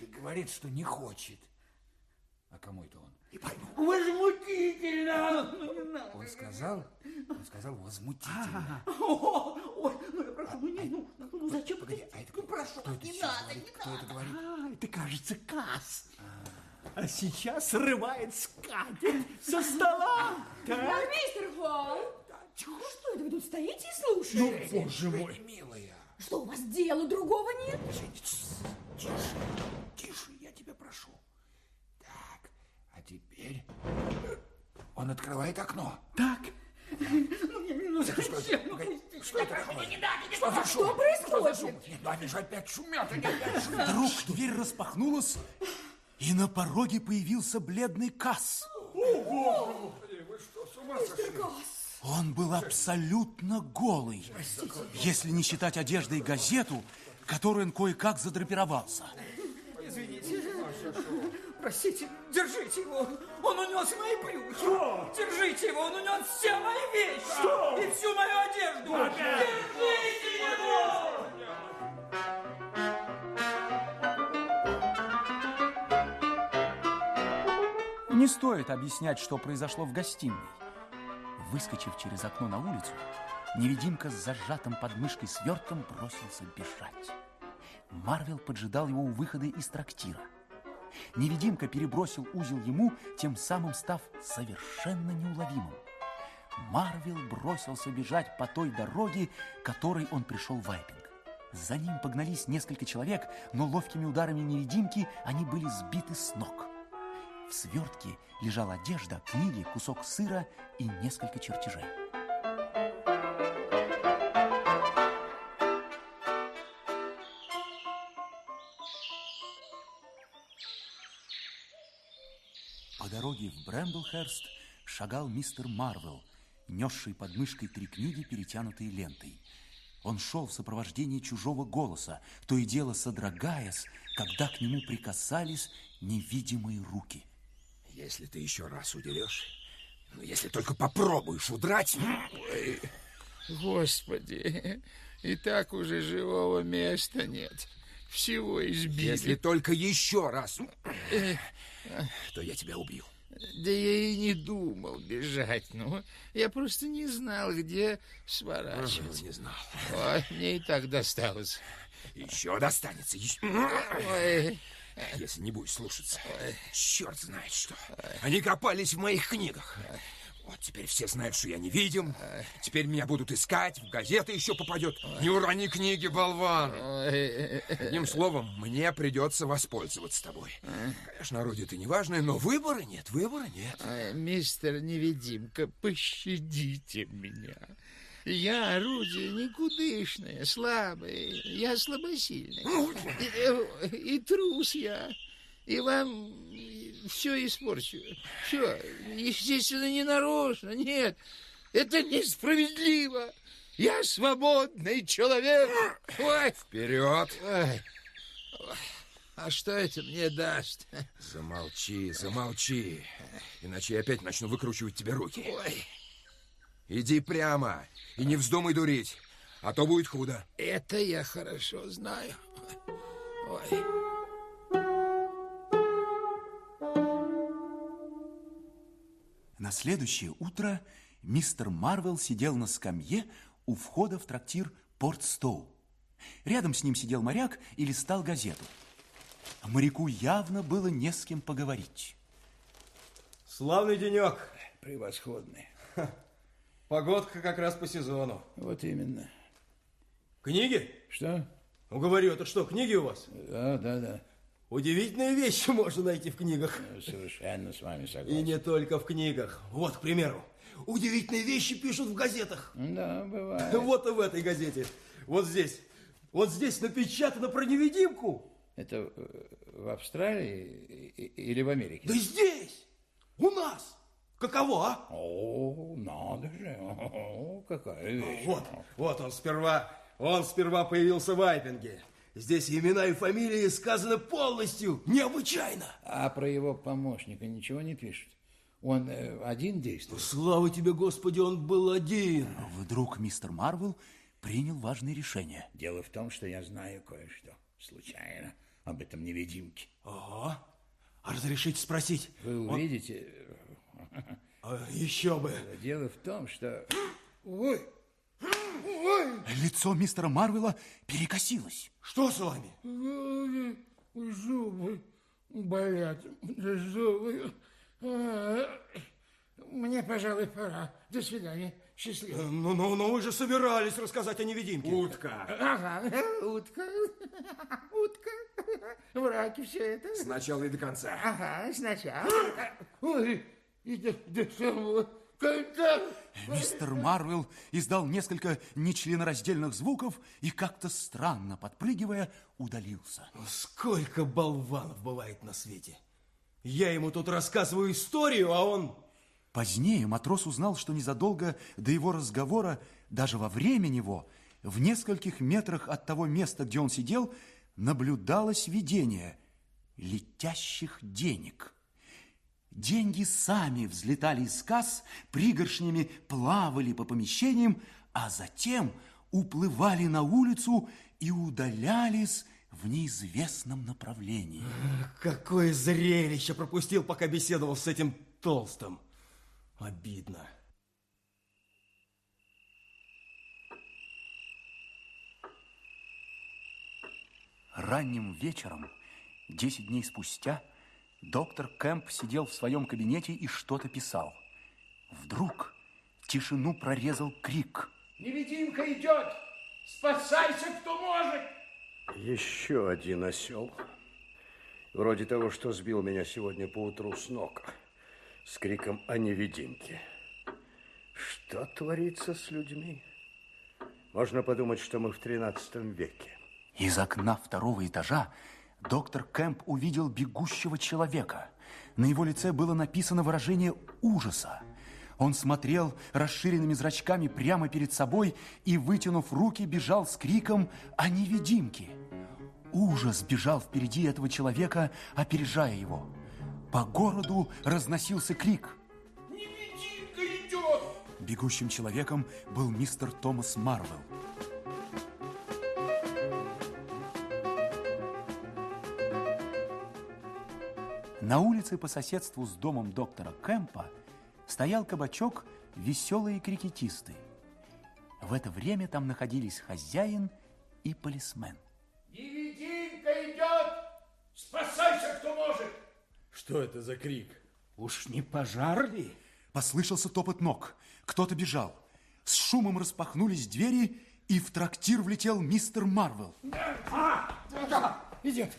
Говорит, что не хочет. А кому это он? Не пойму. Возмутительно. Ну, не надо. Он сказал, он сказал возмутительно. Ой, ну я прошу, ну не, ну, ну зачем Погоди, а это ну прошу, кто это не надо, говорит? не Кто надо. это говорит? А, это, кажется, Касс. А сейчас срывает скатерть со стола. Ну, Так? мистер Холл, что это вы тут стоите и слушаете? Ну, боже мой. Милая, Что, у вас дела другого нет? тише, тише, я тебя прошу. Теперь он открывает окно. Так. Ну, я, ну зачем? Ну, Погоди, пустите, что это такое? ну не надо, не Что за шум? Что происходит? Что за шум? Нет, они же опять шумят, они опять шумят. Вдруг дверь распахнулась, и на пороге появился бледный Касс. Он был абсолютно голый, если не считать одежды и газету, которой он кое-как задрапировался. Извините. Простите, держите его. Он унес мои брюки. Что? Держите его, он унес все мои вещи. Что? И всю мою одежду. Держите его! Не стоит объяснять, что произошло в гостиной. Выскочив через окно на улицу, невидимка с зажатым под мышкой свертком бросился бежать. Марвел поджидал его у выхода из трактира. Невидимка перебросил узел ему, тем самым став совершенно неуловимым. Марвел бросился бежать по той дороге, которой он пришел в Вайпинг. За ним погнались несколько человек, но ловкими ударами невидимки они были сбиты с ног. В свертке лежала одежда, книги, кусок сыра и несколько чертежей. Дороге в Брэмблхерст шагал мистер Марвел, несший под мышкой три книги, перетянутые лентой. Он шел в сопровождении чужого голоса, то и дело содрогаясь, когда к нему прикасались невидимые руки. Если ты еще раз удерешь, ну, если только попробуешь удрать... Господи, и так уже живого места нет. Всего избили. Если только еще раз, то я тебя убью. Да я и не думал бежать, ну. Я просто не знал, где сворачивать. Не знал. Ой, мне и так досталось. Еще достанется. еще. Ой. Если не будешь слушаться. Черт знает что. Они копались в моих книгах. Вот теперь все знают, что я невидим. Теперь меня будут искать, в газеты еще попадет. Не урони книги, болван. Одним словом, мне придется воспользоваться тобой. Конечно, орудие ты неважное, но выбора нет, выбора нет. Ой, Мистер Невидимка, пощадите меня. Я орудие никудышное, слабое, я слабосильный. И, и трус я. И вам все испорчу. Все, естественно, не нарочно, нет. Это несправедливо. Я свободный человек. Ой. Вперед! Ой. А что это мне даст? Замолчи, замолчи. Иначе я опять начну выкручивать тебе руки. Ой. Иди прямо и не вздумай дурить, а то будет худо. Это я хорошо знаю. Ой. На следующее утро мистер Марвел сидел на скамье у входа в трактир Портстоу. Рядом с ним сидел моряк и листал газету. Моряку явно было не с кем поговорить. Славный денек. Превосходный. Погодка как раз по сезону. Вот именно. Книги? Что? Ну, говорю, это что, книги у вас? Да, да, да. Удивительные вещи можно найти в книгах. Совершенно с вами И согласен. не только в книгах. Вот, к примеру, удивительные вещи пишут в газетах. Да, бывает. Вот и в этой газете. Вот здесь. Вот здесь напечатано про невидимку. Это э, в Австралии и- и- или в Америке? Да здесь, у нас. Каково, а? О, надо же. О, какая вещь. Вот, вот он сперва, он сперва появился в Айпинге. Здесь имена и фамилии сказаны полностью, необычайно. А про его помощника ничего не пишут? Он э, один действует? Слава тебе, Господи, он был один. Вдруг мистер Марвел принял важное решение. Дело в том, что я знаю кое-что. Случайно. Об этом невидимке. Ага. А разрешите спросить? Вы Он- увидите... А, еще бы. Дело в том, что... Ой! Лицо мистера Марвела перекосилось. Что с вами? Зубы болят. Зубы. Мне, пожалуй, пора. До свидания. Счастливо. Ну, ну, ну, вы же собирались рассказать о невидимке. Утка. Ага, утка. Утка. В раке все это. Сначала и до конца. Ага, сначала. Ой, и до, до самого Мистер Марвел издал несколько нечленораздельных звуков и как-то странно подпрыгивая удалился. Сколько болванов бывает на свете. Я ему тут рассказываю историю, а он... Позднее матрос узнал, что незадолго до его разговора, даже во время него, в нескольких метрах от того места, где он сидел, наблюдалось видение летящих денег. Деньги сами взлетали из касс, пригоршнями плавали по помещениям, а затем уплывали на улицу и удалялись в неизвестном направлении. Какое зрелище пропустил, пока беседовал с этим толстым. Обидно. Ранним вечером, десять дней спустя, доктор Кэмп сидел в своем кабинете и что-то писал. Вдруг тишину прорезал крик. Невидимка идет. Спасайся, кто может. Еще один осел. Вроде того, что сбил меня сегодня поутру с ног. С криком о невидимке. Что творится с людьми? Можно подумать, что мы в 13 веке. Из окна второго этажа доктор Кэмп увидел бегущего человека. На его лице было написано выражение ужаса. Он смотрел расширенными зрачками прямо перед собой и, вытянув руки, бежал с криком о невидимке. Ужас бежал впереди этого человека, опережая его. По городу разносился крик. Невидимка идет. Бегущим человеком был мистер Томас Марвел. На улице по соседству с домом доктора Кэмпа стоял кабачок «Веселые крикетисты». В это время там находились хозяин и полисмен. Невидимка идет. Спасайся, кто может. Что это за крик? Уж не пожар ли? Послышался топот ног. Кто-то бежал. С шумом распахнулись двери, и в трактир влетел мистер Марвел. А, да, идет.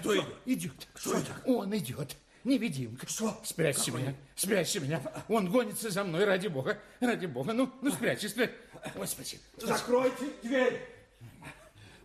Кто идет? Идет. Кто это? Он идет. Невидимка. Что? Спрячьте меня. Спрячьте меня. Он гонится за мной, ради бога. Ради бога. Ну, ну спрячьте, спрячьте. Господи. Закройте дверь.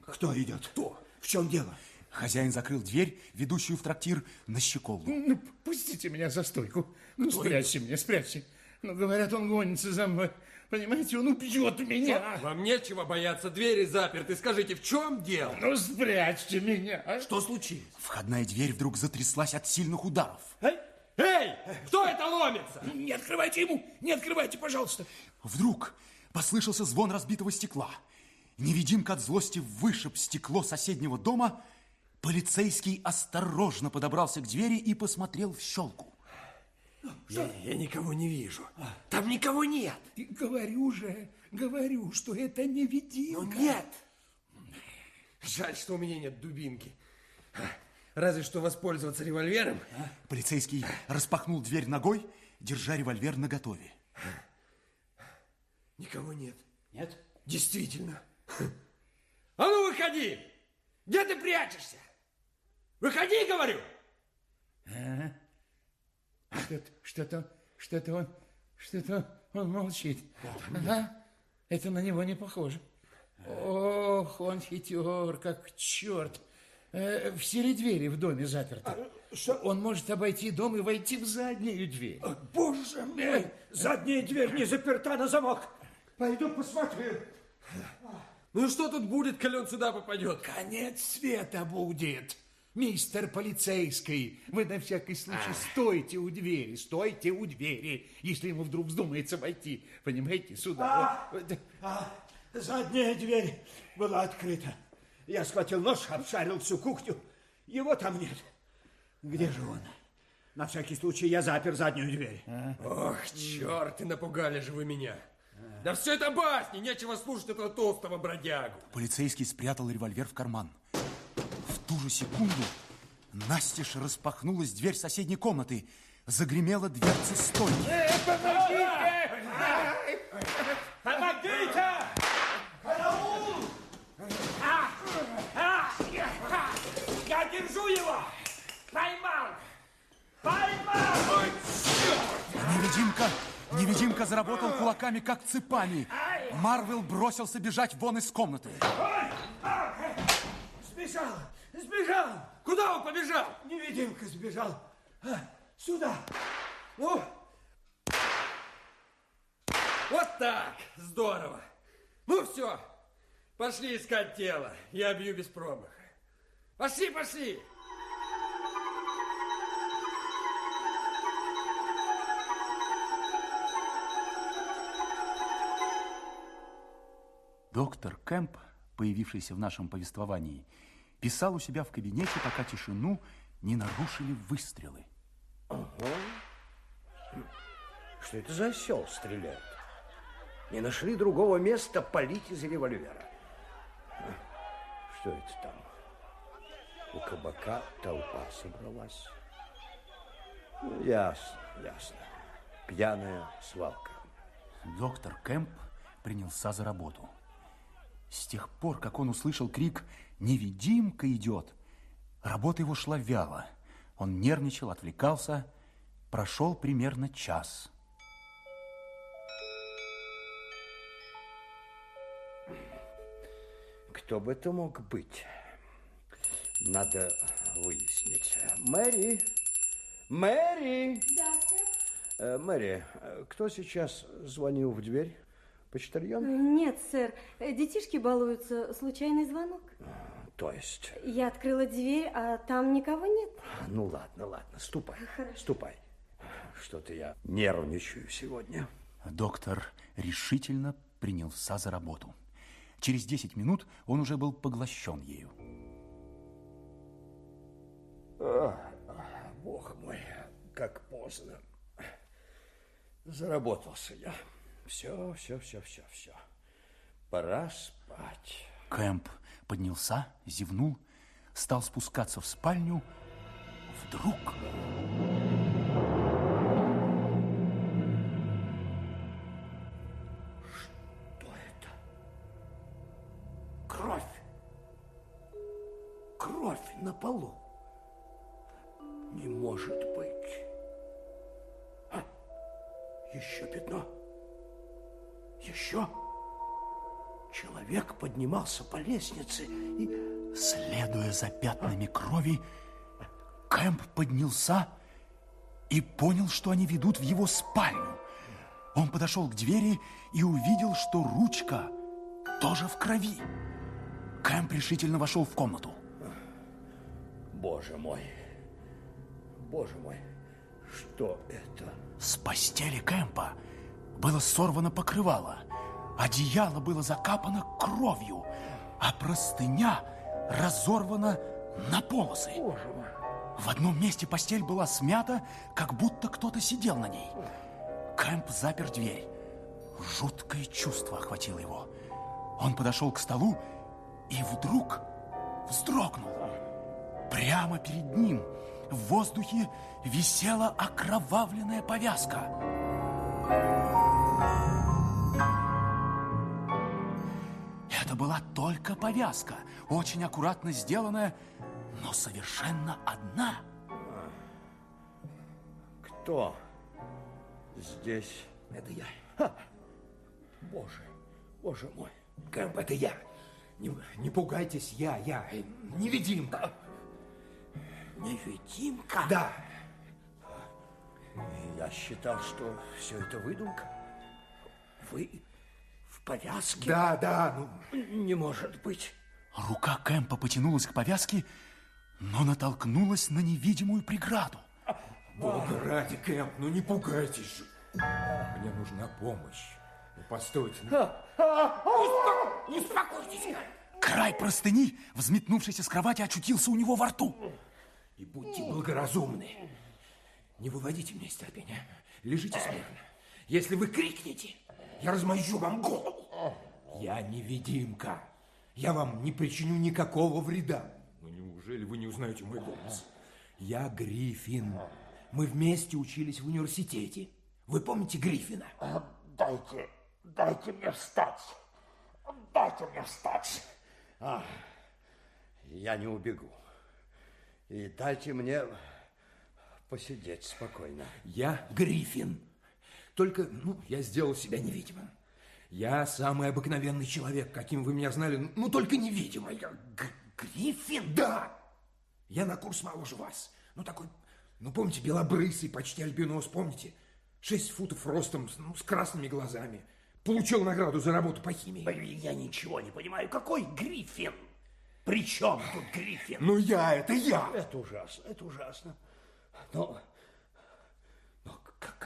Кто идет? Кто? В чем дело? Хозяин закрыл дверь, ведущую в трактир, на щеколду. Ну, пустите меня за стойку. Ну, спрячьте меня, спрячьте. Ну, говорят, он гонится за мной. Понимаете, он убьет меня. Вам нечего бояться, двери заперты. Скажите, в чем дело? Ну, спрячьте меня. Что случилось? Входная дверь вдруг затряслась от сильных ударов. Эй, эй, кто это ломится? Не открывайте ему, не открывайте, пожалуйста. Вдруг послышался звон разбитого стекла. Невидимка от злости вышиб стекло соседнего дома. Полицейский осторожно подобрался к двери и посмотрел в щелку. Я, я никого не вижу. Там никого нет. И говорю же, говорю, что это невидимка. Но нет. Жаль, что у меня нет дубинки. Разве что воспользоваться револьвером. Полицейский распахнул дверь ногой, держа револьвер наготове. Никого нет. Нет? Действительно. А ну, выходи! Где ты прячешься? Выходи, говорю! Ага. Что-то, что-то, что-то он, что-то он молчит. Ага. Это на него не похоже. Ох, он хитер, как черт. Э, Все двери в доме заперты. Он может обойти дом и войти в заднюю дверь. Боже мой, задняя дверь не заперта на замок. Пойду посмотрю. Ну что тут будет, коли он сюда попадет? Конец света будет. Мистер полицейский, вы на всякий случай стойте у двери, стойте у двери, если ему вдруг вздумается войти, понимаете, сюда. А, а, задняя дверь была открыта. Я схватил нож, обшарил всю кухню. Его там нет. Где же он? На всякий случай я запер заднюю дверь. Ох, черт, и напугали же вы меня. Да все это басни, нечего слушать этого толстого бродягу. Полицейский спрятал револьвер в карман. Ту же секунду настежь распахнулась дверь соседней комнаты. Загремела дверца стойки. Э, помогите! Помогите! Караул! А! А! Я держу его! Поймал! Поймал! Ой, Невидимка, невидимка заработал кулаками, как цепами. Марвел бросился бежать вон из комнаты. Сбежал! Сбежал! Куда он побежал? Невидимка сбежал. А, Сюда! Ну, Вот так, здорово. Ну все, пошли искать тело. Я бью без промаха. Пошли, пошли. Доктор Кэмп, появившийся в нашем повествовании, писал у себя в кабинете, пока тишину не нарушили выстрелы. Ага. Что это за осел стреляет? Не нашли другого места полить из револьвера. Что это там? У кабака толпа собралась. Ну, ясно, ясно. Пьяная свалка. Доктор Кэмп принялся за работу. С тех пор, как он услышал крик «Невидимка идет!», работа его шла вяло. Он нервничал, отвлекался. Прошел примерно час. Кто бы это мог быть? Надо выяснить. Мэри! Мэри! Да, сэр. Э, Мэри, э, кто сейчас звонил в дверь? Почтальон? Нет, сэр. Детишки балуются. Случайный звонок. То есть... Я открыла дверь, а там никого нет. Ну ладно, ладно, ступай. Хорошо. Ступай. Что-то я нервничаю сегодня. Доктор решительно принялся за работу. Через 10 минут он уже был поглощен ею. Ах, Бог мой, как поздно. Заработался я. Все, все, все, все, все. Пора спать. Кэмп поднялся, зевнул, стал спускаться в спальню. Вдруг... Что это? Кровь. Кровь на полу. Не может быть. А, еще пятно. Еще. Человек поднимался по лестнице и Следуя за пятнами крови, Кэмп поднялся и понял, что они ведут в его спальню. Он подошел к двери и увидел, что ручка тоже в крови. Кэмп решительно вошел в комнату. Боже мой, боже мой, что это? С постели Кэмпа было сорвано покрывало, одеяло было закапано кровью, а простыня разорвана на полосы. В одном месте постель была смята, как будто кто-то сидел на ней. Кэмп запер дверь. Жуткое чувство охватило его. Он подошел к столу и вдруг вздрогнул. Прямо перед ним в воздухе висела окровавленная повязка. Это была только повязка, очень аккуратно сделанная, но совершенно одна. Кто здесь? Это я. Ха! Боже, боже мой. Кэмп, это я. Не, не пугайтесь, я, я, э, невидимка. Невидимка? Да. Я считал, что все это выдумка. Вы повязке? Да, да, ну... Не может быть. Рука Кэмпа потянулась к повязке, но натолкнулась на невидимую преграду. Бога ради, Кэмп, ну не пугайтесь же. Мне нужна помощь. Ну, постойте. Ну. Успокойтесь. Край простыни, взметнувшийся с кровати, очутился у него во рту. И будьте благоразумны. Не выводите меня из терпения. Лежите смирно. Если вы крикнете, я размозжу вам голову. Я невидимка. Я вам не причиню никакого вреда. Ну неужели вы не узнаете мой голос? Я Гриффин. Мы вместе учились в университете. Вы помните Гриффина? Дайте, дайте мне встать. Дайте мне встать. А, я не убегу. И дайте мне посидеть спокойно. Я Гриффин. Только, ну, я сделал себя невидимым. Я самый обыкновенный человек, каким вы меня знали, ну, только невидимый. Я Гриффин? Да! Я на курс моложе вас. Ну, такой, ну, помните, белобрысый, почти альбинос, помните? Шесть футов ростом, ну, с красными глазами. Получил награду за работу по химии. Я ничего не понимаю. Какой Гриффин? При чем тут Гриффин? Ну, я, это я. Это ужасно, это ужасно. Но, но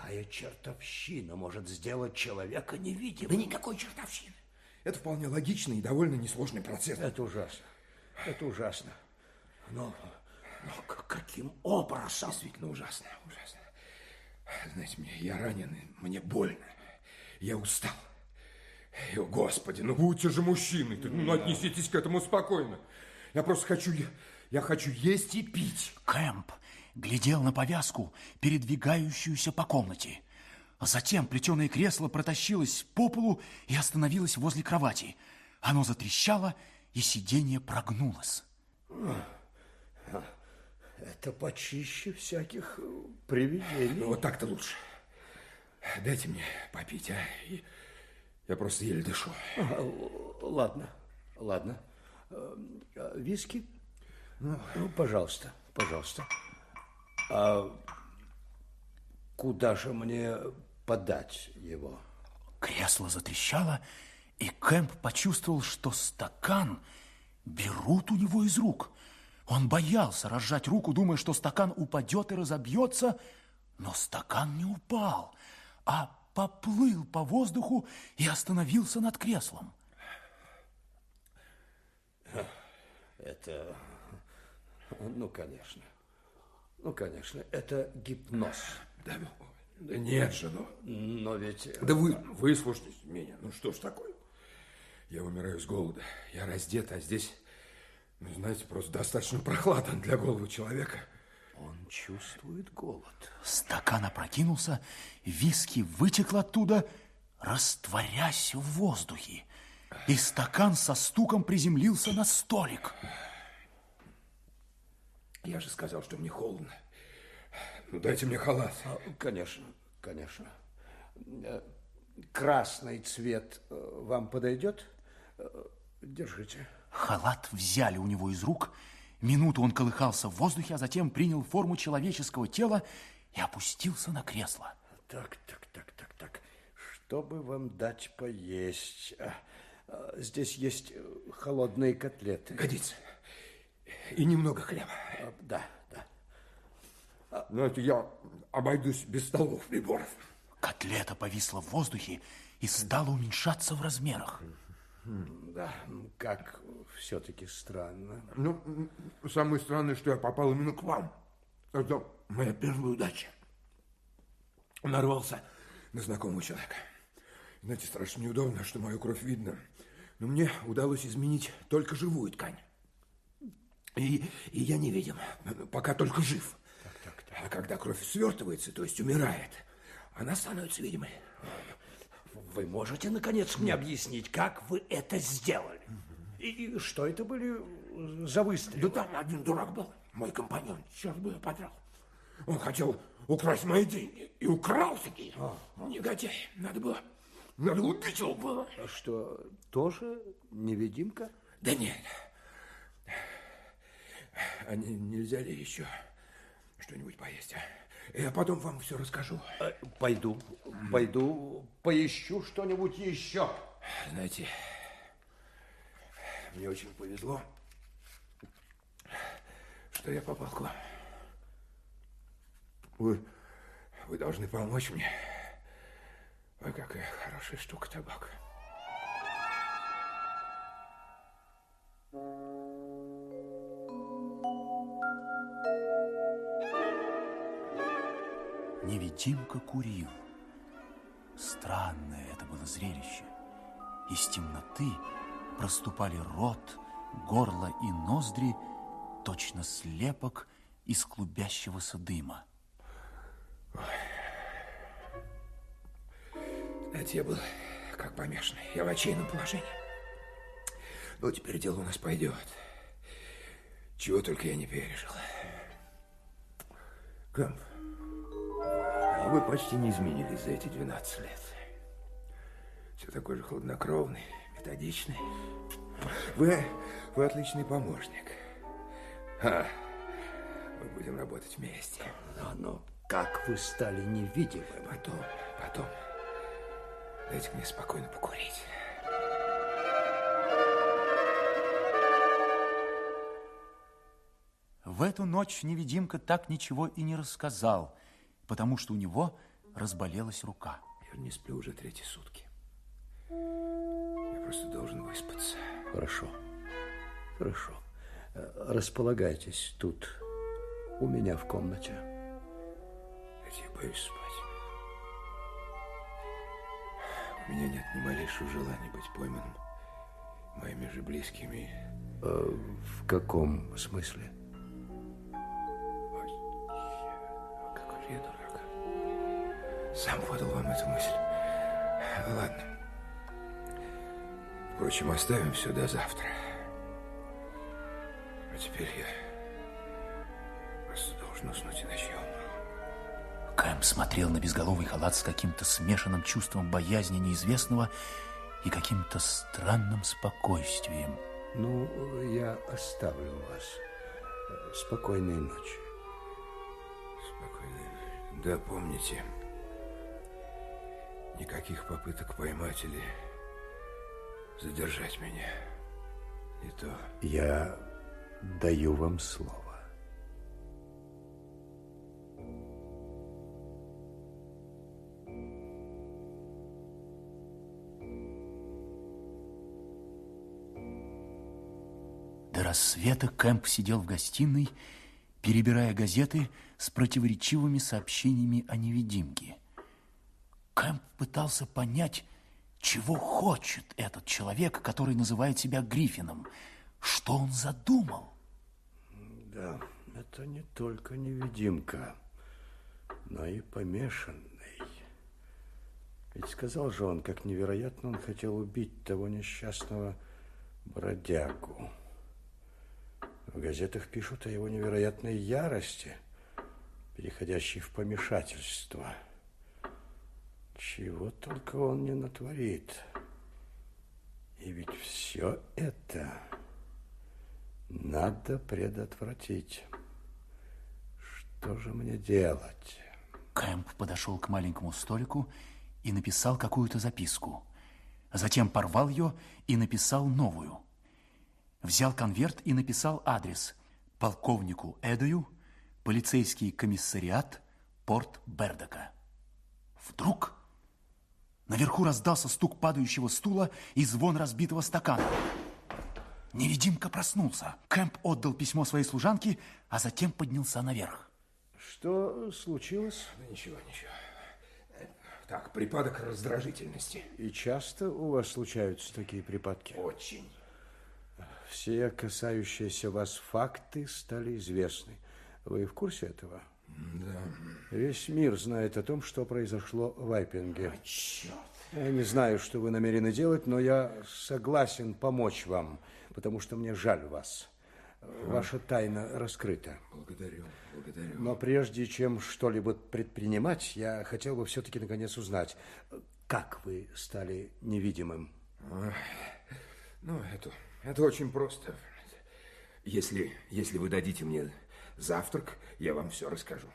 какая чертовщина может сделать человека невидимым? Да никакой чертовщины. Это вполне логичный и довольно несложный процесс. Это ужасно. Это ужасно. Но, но каким образом? Действительно ужасно, ужасно. Знаете, мне, я ранен, мне больно. Я устал. И, о, Господи, ну будьте же мужчиной, ну отнеситесь к этому спокойно. Я просто хочу, я, я хочу есть и пить. Кэмп глядел на повязку, передвигающуюся по комнате. Затем плетеное кресло протащилось по полу и остановилось возле кровати. Оно затрещало, и сиденье прогнулось. Это почище всяких привидений. Ну, вот так-то лучше. Дайте мне попить, а? Я просто еле дышу. А, ладно, ладно. А, виски? Ну, ну, пожалуйста, пожалуйста. А куда же мне подать его? Кресло затрещало, и Кэмп почувствовал, что стакан берут у него из рук. Он боялся разжать руку, думая, что стакан упадет и разобьется, но стакан не упал, а поплыл по воздуху и остановился над креслом. Это, ну, конечно, ну, конечно, это гипноз. Да, да нет же, ну. Но ведь... Да вы, выслушайтесь меня, ну что ж такое? Я умираю с голода, я раздет, а здесь, ну, знаете, просто достаточно прохладно для голого человека. Он чувствует голод. Стакан опрокинулся, виски вытекло оттуда, растворясь в воздухе. И стакан со стуком приземлился на столик. Я же сказал, что мне холодно. Ну, дайте мне халат. А, конечно, конечно. Красный цвет э, вам подойдет? Э, держите. Халат взяли у него из рук. Минуту он колыхался в воздухе, а затем принял форму человеческого тела и опустился на кресло. Так, так, так, так, так. Чтобы вам дать поесть? А, а, здесь есть э, холодные котлеты. Годится. И немного хлеба. А, да, да. Знаете, я обойдусь без столов приборов. Котлета повисла в воздухе и стала уменьшаться в размерах. Да, как все-таки странно. Ну, самое странное, что я попал именно к вам. Это моя первая удача. Нарвался на знакомого человека. Знаете, страшно неудобно, что мою кровь видно. Но мне удалось изменить только живую ткань. И, и я невидим, пока только жив. Так, так, так. А когда кровь свертывается, то есть умирает, она становится видимой. Вы можете, наконец, мне объяснить, как вы это сделали? И, и что это были за выстрелы? Да там один дурак был, мой компаньон, черт бы я подрал. Он хотел украсть мои деньги и украл такие. А. Негодяй, надо было, надо убить его было. А что, тоже невидимка? Да нет. А не, нельзя ли еще что-нибудь поесть, а? Я потом вам все расскажу. Э, пойду, пойду, поищу что-нибудь еще. Знаете, мне очень повезло, что я попал к вам. Вы, вы должны помочь мне. Ой, какая хорошая штука табак. Невидимка курил. Странное это было зрелище. Из темноты проступали рот, горло и ноздри, точно слепок из клубящегося дыма. Знаете, я был как помешанный. Я в отчаянном положении. Но теперь дело у нас пойдет. Чего только я не пережил. Кэмп, вы почти не изменились за эти 12 лет. Все такой же хладнокровный, методичный. Вы, вы отличный помощник. А, мы будем работать вместе. Но, но как вы стали невидимым? Потом, потом. Дайте мне спокойно покурить. В эту ночь невидимка так ничего и не рассказал – потому что у него разболелась рука. Я не сплю уже третьи сутки. Я просто должен выспаться. Хорошо, хорошо. Э, располагайтесь тут, у меня в комнате. Я боюсь спать. У меня нет ни малейшего желания быть пойманным моими же близкими. Э, в каком смысле? Я дурак. Сам подал вам эту мысль. Ладно. Впрочем, оставим все до завтра. А теперь я просто должен уснуть, иначе я умру. Кэм смотрел на безголовый халат с каким-то смешанным чувством боязни неизвестного и каким-то странным спокойствием. Ну, я оставлю вас. Спокойной ночи. Да, помните, никаких попыток поймать или задержать меня. Не то. Я даю вам слово. До рассвета Кэмп сидел в гостиной перебирая газеты с противоречивыми сообщениями о невидимке. Кэмп пытался понять, чего хочет этот человек, который называет себя Гриффином. Что он задумал? Да, это не только невидимка, но и помешанный. Ведь сказал же он, как невероятно он хотел убить того несчастного бродягу. В газетах пишут о его невероятной ярости, переходящей в помешательство. Чего только он не натворит. И ведь все это Надо предотвратить. Что же мне делать? Кэмп подошел к маленькому столику и написал какую-то записку. Затем порвал ее и написал новую. Взял конверт и написал адрес полковнику Эдою, полицейский комиссариат, порт Бердака. Вдруг наверху раздался стук падающего стула и звон разбитого стакана. Невидимка проснулся. Кэмп отдал письмо своей служанке, а затем поднялся наверх. Что случилось? Да ничего, ничего. Так, припадок раздражительности. И часто у вас случаются такие припадки? Очень. Все касающиеся вас факты стали известны. Вы в курсе этого? Да. Весь мир знает о том, что произошло в Айпинге. А, черт. Я не знаю, что вы намерены делать, но я согласен помочь вам, потому что мне жаль вас. Ваша тайна раскрыта. Благодарю, благодарю. Но прежде чем что-либо предпринимать, я хотел бы все-таки наконец узнать, как вы стали невидимым? Ну, это, это очень просто. Если, если вы дадите мне завтрак, я вам все расскажу.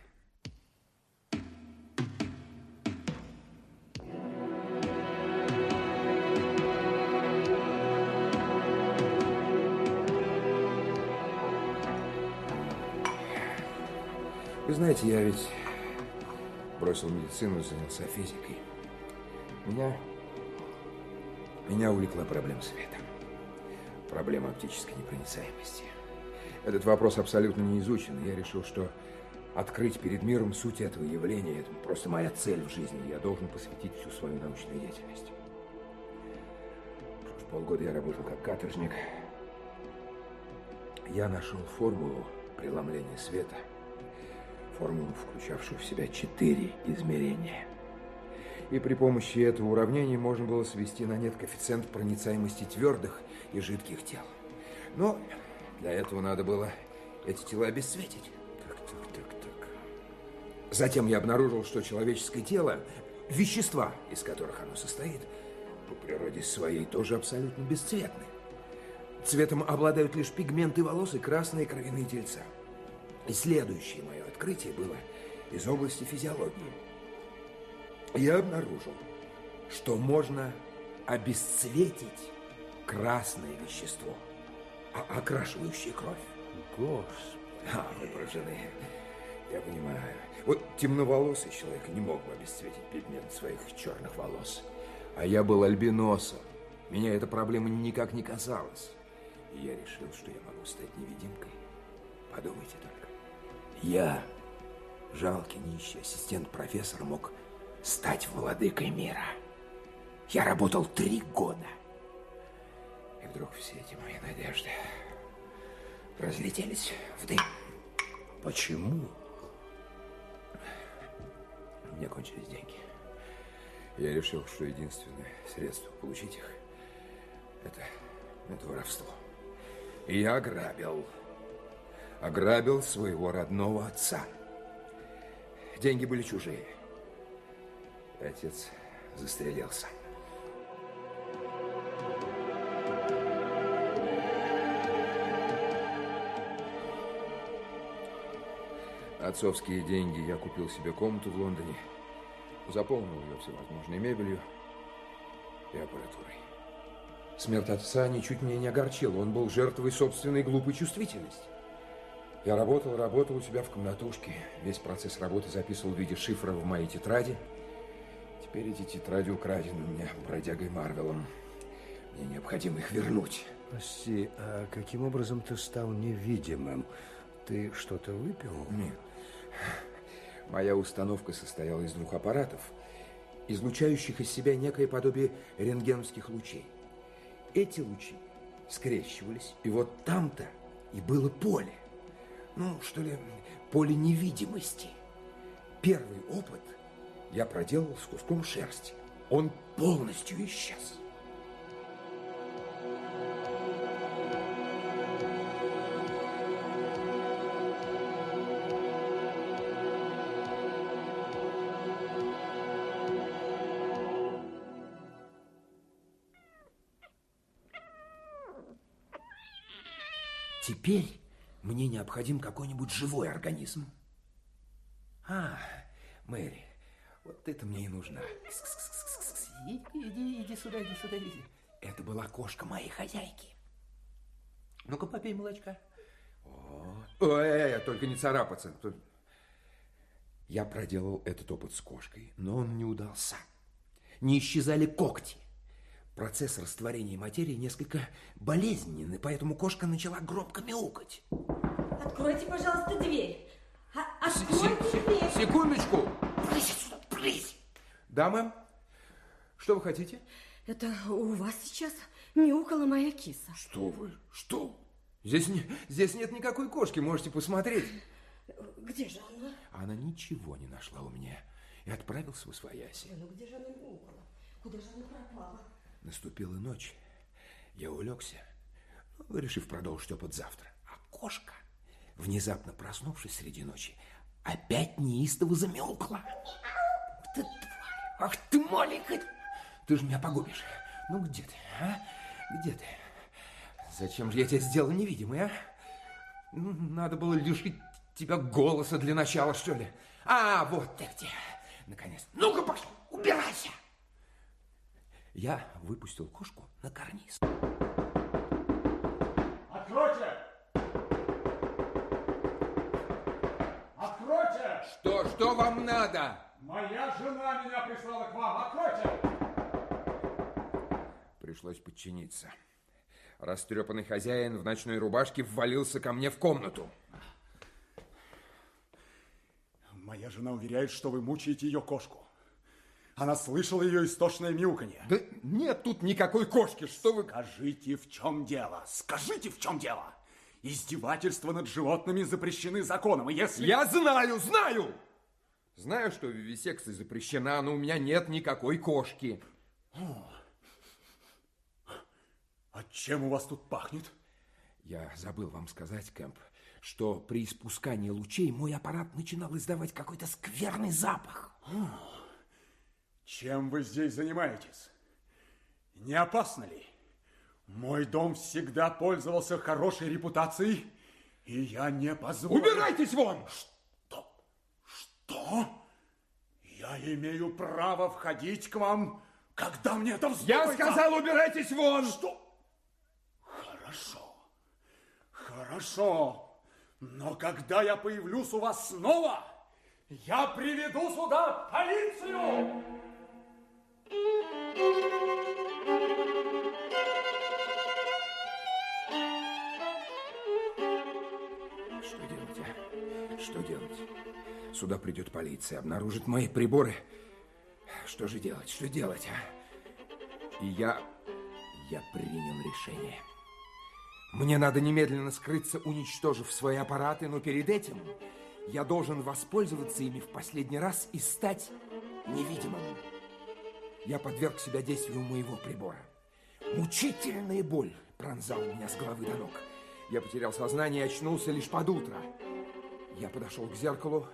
Вы знаете, я ведь бросил медицину занялся физикой. Меня, меня увлекла проблема света. Проблема оптической непроницаемости. Этот вопрос абсолютно не изучен. Я решил, что открыть перед миром суть этого явления – это просто моя цель в жизни. Я должен посвятить всю свою научную деятельность. Что ж, полгода я работал как каторжник. Я нашел формулу преломления света. Формулу, включавшую в себя четыре измерения. И при помощи этого уравнения можно было свести на нет коэффициент проницаемости твердых и жидких тел. Но для этого надо было эти тела обесцветить. Так, так, так, так. Затем я обнаружил, что человеческое тело, вещества, из которых оно состоит, по природе своей тоже абсолютно бесцветны. Цветом обладают лишь пигменты волос и красные кровяные тельца. И следующее мое открытие было из области физиологии. Я обнаружил, что можно обесцветить красное вещество, а окрашивающее кровь. Господи. А, вы поражены. Я понимаю. Вот темноволосый человек не мог бы обесцветить пигмент своих черных волос. А я был альбиносом. Меня эта проблема никак не касалась. И я решил, что я могу стать невидимкой. Подумайте только. Я, жалкий нищий ассистент профессора, мог стать владыкой мира. Я работал три года. Вдруг все эти мои надежды разлетелись в дым. Почему? У меня кончились деньги. Я решил, что единственное средство получить их это, это воровство. И я ограбил. Ограбил своего родного отца. Деньги были чужие. Отец застрелился. Отцовские деньги я купил себе комнату в Лондоне, заполнил ее всевозможной мебелью и аппаратурой. Смерть отца ничуть меня не огорчила. Он был жертвой собственной глупой чувствительности. Я работал, работал у себя в комнатушке. Весь процесс работы записывал в виде шифра в моей тетради. Теперь эти тетради украдены у меня бродягой Марвелом. Мне необходимо их вернуть. Прости, а каким образом ты стал невидимым? Ты что-то выпил? Нет. Моя установка состояла из двух аппаратов, излучающих из себя некое подобие рентгеновских лучей. Эти лучи скрещивались, и вот там-то и было поле. Ну, что ли, поле невидимости. Первый опыт я проделал с куском шерсти. Он полностью исчез. Теперь мне необходим какой-нибудь живой организм. А, Мэри, вот это мне и нужна. Иди, иди сюда, иди сюда, иди. Это была кошка моей хозяйки. Ну-ка, попей молочка. О, ой, только не царапаться. Я проделал этот опыт с кошкой, но он не удался. Не исчезали когти. Процесс растворения материи несколько болезненный, поэтому кошка начала громко мяукать. Откройте, пожалуйста, дверь. А откройте дверь. Секундочку. Прысь сюда, прысь. Да, мэм? Что вы хотите? Это у вас сейчас мяукала моя киса. Что вы? Что? Здесь, не, здесь нет никакой кошки, можете посмотреть. Где же она? Она ничего не нашла у меня и отправился в Освояси. Ну где же она мяукала? Куда же она пропала? Наступила ночь. Я улегся, ну, решив продолжить опыт завтра. А кошка, внезапно проснувшись среди ночи, опять неистово замяукла. Ты! Ах ты маленькая! Ты же меня погубишь. Ну где ты, а? Где ты? Зачем же я тебя сделал невидимой, а? Ну, надо было лишить тебя голоса для начала, что ли. А, вот ты где. Наконец. Ну-ка, пошли, убирайся. Я выпустил кошку на карниз. Откройте! Откройте! Что, что вам надо? Моя жена меня прислала к вам. Откройте! Пришлось подчиниться. Растрепанный хозяин в ночной рубашке ввалился ко мне в комнату. Моя жена уверяет, что вы мучаете ее кошку. Она слышала ее истошное мяуканье. Да нет тут никакой кошки, что вы... Скажите, в чем дело? Скажите, в чем дело? Издевательства над животными запрещены законом, и если... Я знаю, знаю! Знаю, что вивисекция запрещена, но у меня нет никакой кошки. А чем у вас тут пахнет? Я забыл вам сказать, Кэмп, что при испускании лучей мой аппарат начинал издавать какой-то скверный запах. Чем вы здесь занимаетесь? Не опасно ли? Мой дом всегда пользовался хорошей репутацией, и я не позволю... Убирайтесь вон! Что? Что? Я имею право входить к вам, когда мне это вздумается? Я сказал, убирайтесь вон! Что? Хорошо. Хорошо. Но когда я появлюсь у вас снова, я приведу сюда полицию! Что делать, а? Что делать? Сюда придет полиция, обнаружит мои приборы. Что же делать? Что делать, а? И я... Я принял решение. Мне надо немедленно скрыться, уничтожив свои аппараты, но перед этим я должен воспользоваться ими в последний раз и стать невидимым. Я подверг себя действию моего прибора. Мучительная боль пронзала меня с головы до ног. Я потерял сознание и очнулся лишь под утро. Я подошел к зеркалу,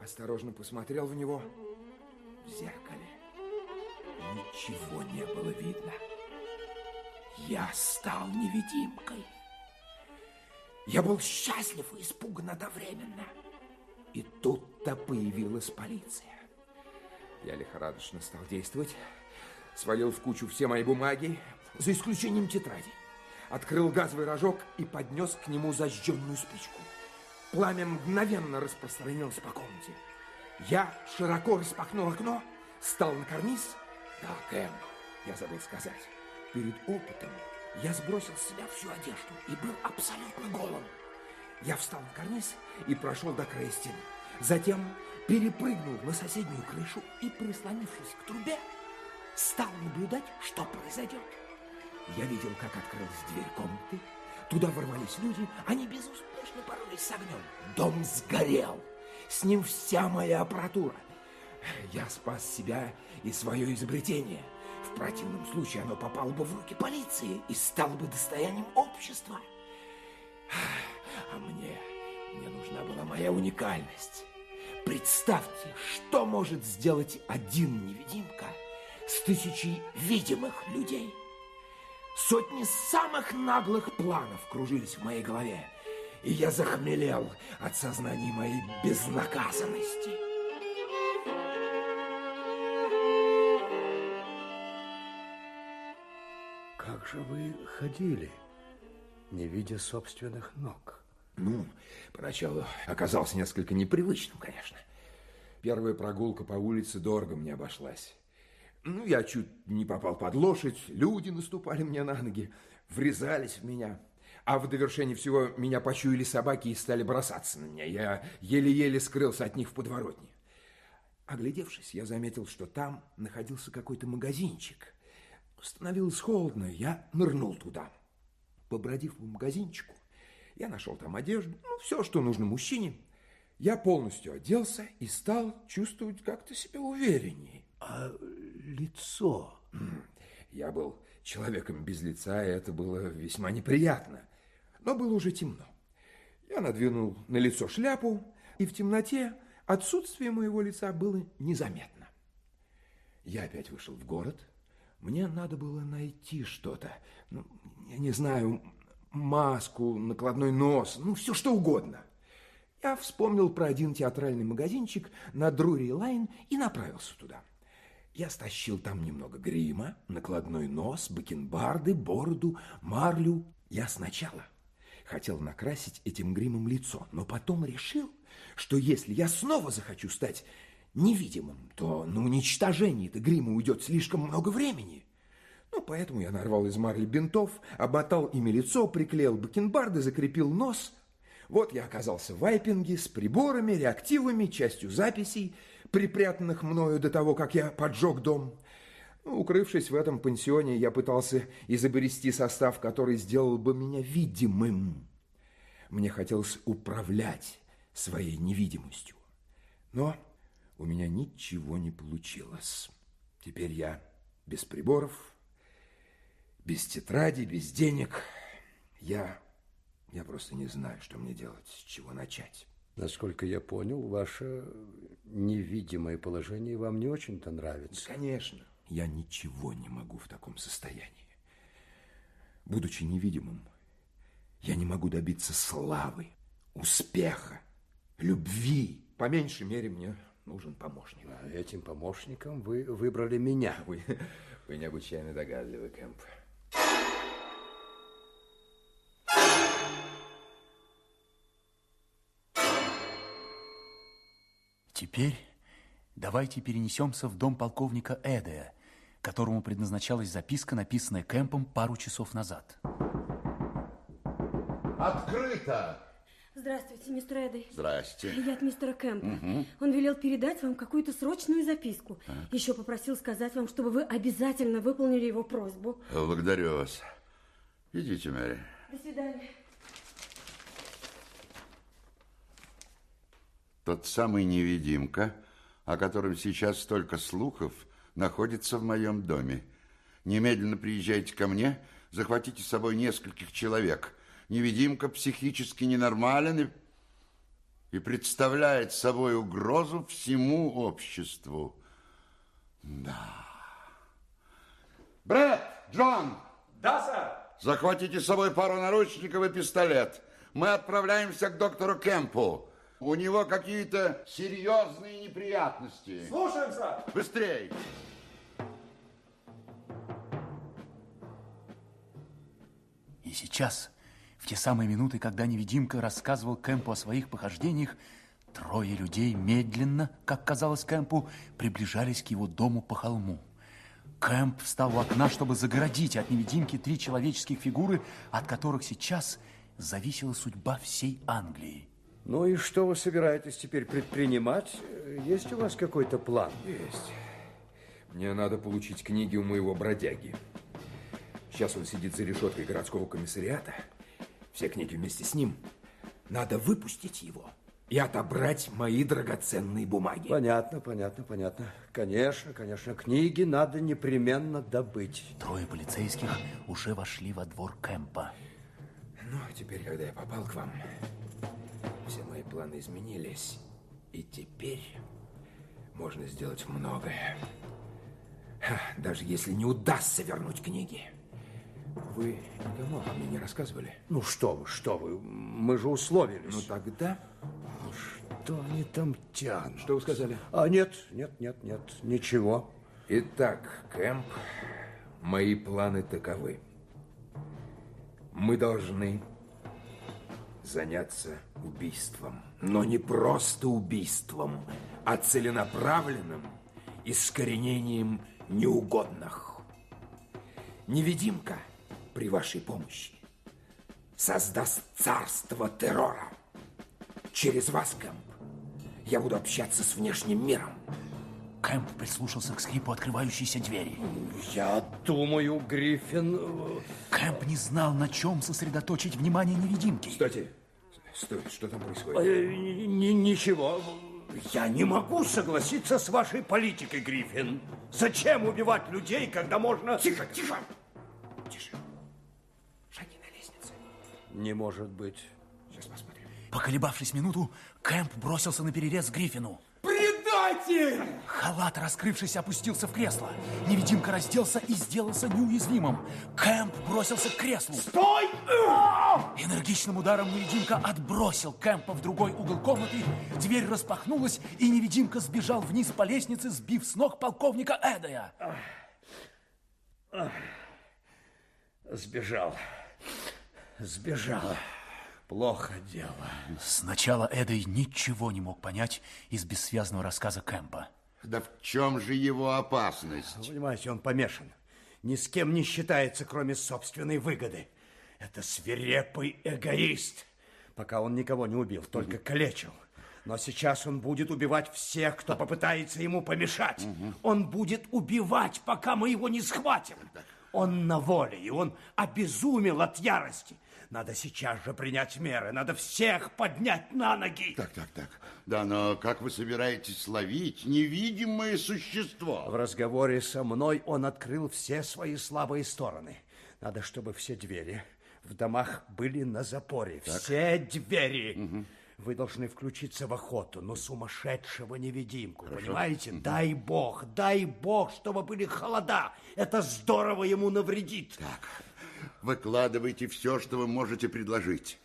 осторожно посмотрел в него. В зеркале ничего не было видно. Я стал невидимкой. Я был счастлив и испуган одновременно. И тут-то появилась полиция. Я лихорадочно стал действовать, свалил в кучу все мои бумаги, за исключением тетради. Открыл газовый рожок и поднес к нему зажженную спичку. Пламя мгновенно распространилось по комнате. Я широко распахнул окно, стал на карниз. Да, Кэм, я забыл сказать. Перед опытом я сбросил с себя всю одежду и был абсолютно голым. Я встал на карниз и прошел до края стены. Затем перепрыгнул на соседнюю крышу и, прислонившись к трубе, стал наблюдать, что произойдет. Я видел, как открылась дверь комнаты. Туда ворвались люди, они безуспешно боролись с огнем. Дом сгорел. С ним вся моя аппаратура. Я спас себя и свое изобретение. В противном случае оно попало бы в руки полиции и стало бы достоянием общества. А мне, мне нужна была моя уникальность. Представьте, что может сделать один невидимка с тысячей видимых людей. Сотни самых наглых планов кружились в моей голове, и я захмелел от сознания моей безнаказанности. Как же вы ходили, не видя собственных ног? Ну, поначалу оказалось несколько непривычным, конечно. Первая прогулка по улице дорого мне обошлась. Ну, я чуть не попал под лошадь, люди наступали мне на ноги, врезались в меня. А в довершении всего меня почуяли собаки и стали бросаться на меня. Я еле-еле скрылся от них в подворотне. Оглядевшись, я заметил, что там находился какой-то магазинчик. Становилось холодно, я нырнул туда. Побродив по магазинчику, я нашел там одежду, ну, все, что нужно мужчине. Я полностью оделся и стал чувствовать как-то себя увереннее. А лицо? Я был человеком без лица, и это было весьма неприятно. Но было уже темно. Я надвинул на лицо шляпу, и в темноте отсутствие моего лица было незаметно. Я опять вышел в город. Мне надо было найти что-то. Ну, я не знаю, маску, накладной нос, ну, все что угодно. Я вспомнил про один театральный магазинчик на Друри-Лайн и направился туда. Я стащил там немного грима, накладной нос, бакенбарды, бороду, марлю. Я сначала хотел накрасить этим гримом лицо, но потом решил, что если я снова захочу стать невидимым, то на уничтожение этого грима уйдет слишком много времени. Ну, поэтому я нарвал из марли бинтов, обмотал ими лицо, приклеил бакенбарды, закрепил нос. Вот я оказался в вайпинге с приборами, реактивами, частью записей, припрятанных мною до того, как я поджег дом. Ну, укрывшись в этом пансионе, я пытался изобрести состав, который сделал бы меня видимым. Мне хотелось управлять своей невидимостью. Но у меня ничего не получилось. Теперь я без приборов, без тетради, без денег. Я, я просто не знаю, что мне делать, с чего начать. Насколько я понял, ваше невидимое положение вам не очень-то нравится. Конечно, я ничего не могу в таком состоянии. Будучи невидимым, я не могу добиться славы, успеха, любви. По меньшей мере, мне нужен помощник. А этим помощником вы выбрали меня. Вы, вы необычайно догадливый, Кэмп. Теперь давайте перенесемся в дом полковника Эдея, которому предназначалась записка, написанная Кэмпом пару часов назад. Открыто! Здравствуйте, мистер Эдей. Здрасте. Я от мистера Кэмпа. Угу. Он велел передать вам какую-то срочную записку. Так. Еще попросил сказать вам, чтобы вы обязательно выполнили его просьбу. Благодарю вас. Идите, Мэри. До свидания. Тот самый невидимка, о котором сейчас столько слухов, находится в моем доме. Немедленно приезжайте ко мне, захватите с собой нескольких человек. Невидимка психически ненормален и, и представляет собой угрозу всему обществу. Да. Брэд, Джон! Да, сэр. Захватите с собой пару наручников и пистолет. Мы отправляемся к доктору Кемпу. У него какие-то серьезные неприятности. Слушаем, сэр. Быстрей! И сейчас, в те самые минуты, когда невидимка рассказывал Кэмпу о своих похождениях, трое людей медленно, как казалось Кэмпу, приближались к его дому по холму. Кэмп встал у окна, чтобы загородить от невидимки три человеческих фигуры, от которых сейчас зависела судьба всей Англии. Ну и что вы собираетесь теперь предпринимать? Есть у вас какой-то план? Есть. Мне надо получить книги у моего бродяги. Сейчас он сидит за решеткой городского комиссариата. Все книги вместе с ним. Надо выпустить его и отобрать мои драгоценные бумаги. Понятно, понятно, понятно. Конечно, конечно, книги надо непременно добыть. Трое полицейских уже вошли во двор Кэмпа. Ну, теперь, когда я попал к вам, планы изменились. И теперь можно сделать многое. Даже если не удастся вернуть книги. Вы никому о мне не рассказывали? Ну что вы, что вы, мы же условились. Ну тогда... Что они там тянут? Что вы сказали? А нет, нет, нет, нет, ничего. Итак, Кэмп, мои планы таковы. Мы должны заняться убийством. Но не просто убийством, а целенаправленным искоренением неугодных. Невидимка при вашей помощи создаст царство террора. Через вас, Кэмп, я буду общаться с внешним миром. Кэмп прислушался к скрипу открывающейся двери. Я думаю, Гриффин... э, Кэмп не знал, на чем сосредоточить внимание невидимки. Стойте, стой, что там происходит? э, ни- Ничего. Я не могу согласиться с вашей политикой, Гриффин. Зачем убивать людей, когда можно... Тихо, тихо! Тише. Шаги на лестнице. Не может быть. Сейчас посмотрим. Поколебавшись минуту, Кэмп бросился на перерез Гриффину. Предатель! Халат, раскрывшись, опустился в кресло. Невидимка разделся и сделался неуязвимым. Кэмп бросился к креслу. Стой! Энергичным ударом невидимка отбросил Кэмпа в другой угол комнаты. Дверь распахнулась, и невидимка сбежал вниз по лестнице, сбив с ног полковника Эдая. Сбежал. Сбежал. Плохо дело. Сначала Эдой ничего не мог понять из бессвязного рассказа Кэмпа. Да в чем же его опасность? Понимаете, он помешан. Ни с кем не считается, кроме собственной выгоды. Это свирепый эгоист. Пока он никого не убил, только калечил. Но сейчас он будет убивать всех, кто попытается ему помешать. Он будет убивать, пока мы его не схватим. Он на воле, и он обезумел от ярости. Надо сейчас же принять меры, надо всех поднять на ноги. Так, так, так. Да, но как вы собираетесь ловить невидимое существо? В разговоре со мной он открыл все свои слабые стороны. Надо, чтобы все двери в домах были на запоре. Все двери. Вы должны включиться в охоту, но сумасшедшего невидимку, понимаете? Дай бог, дай бог, чтобы были холода. Это здорово ему навредит. Так, выкладывайте все, что вы можете предложить.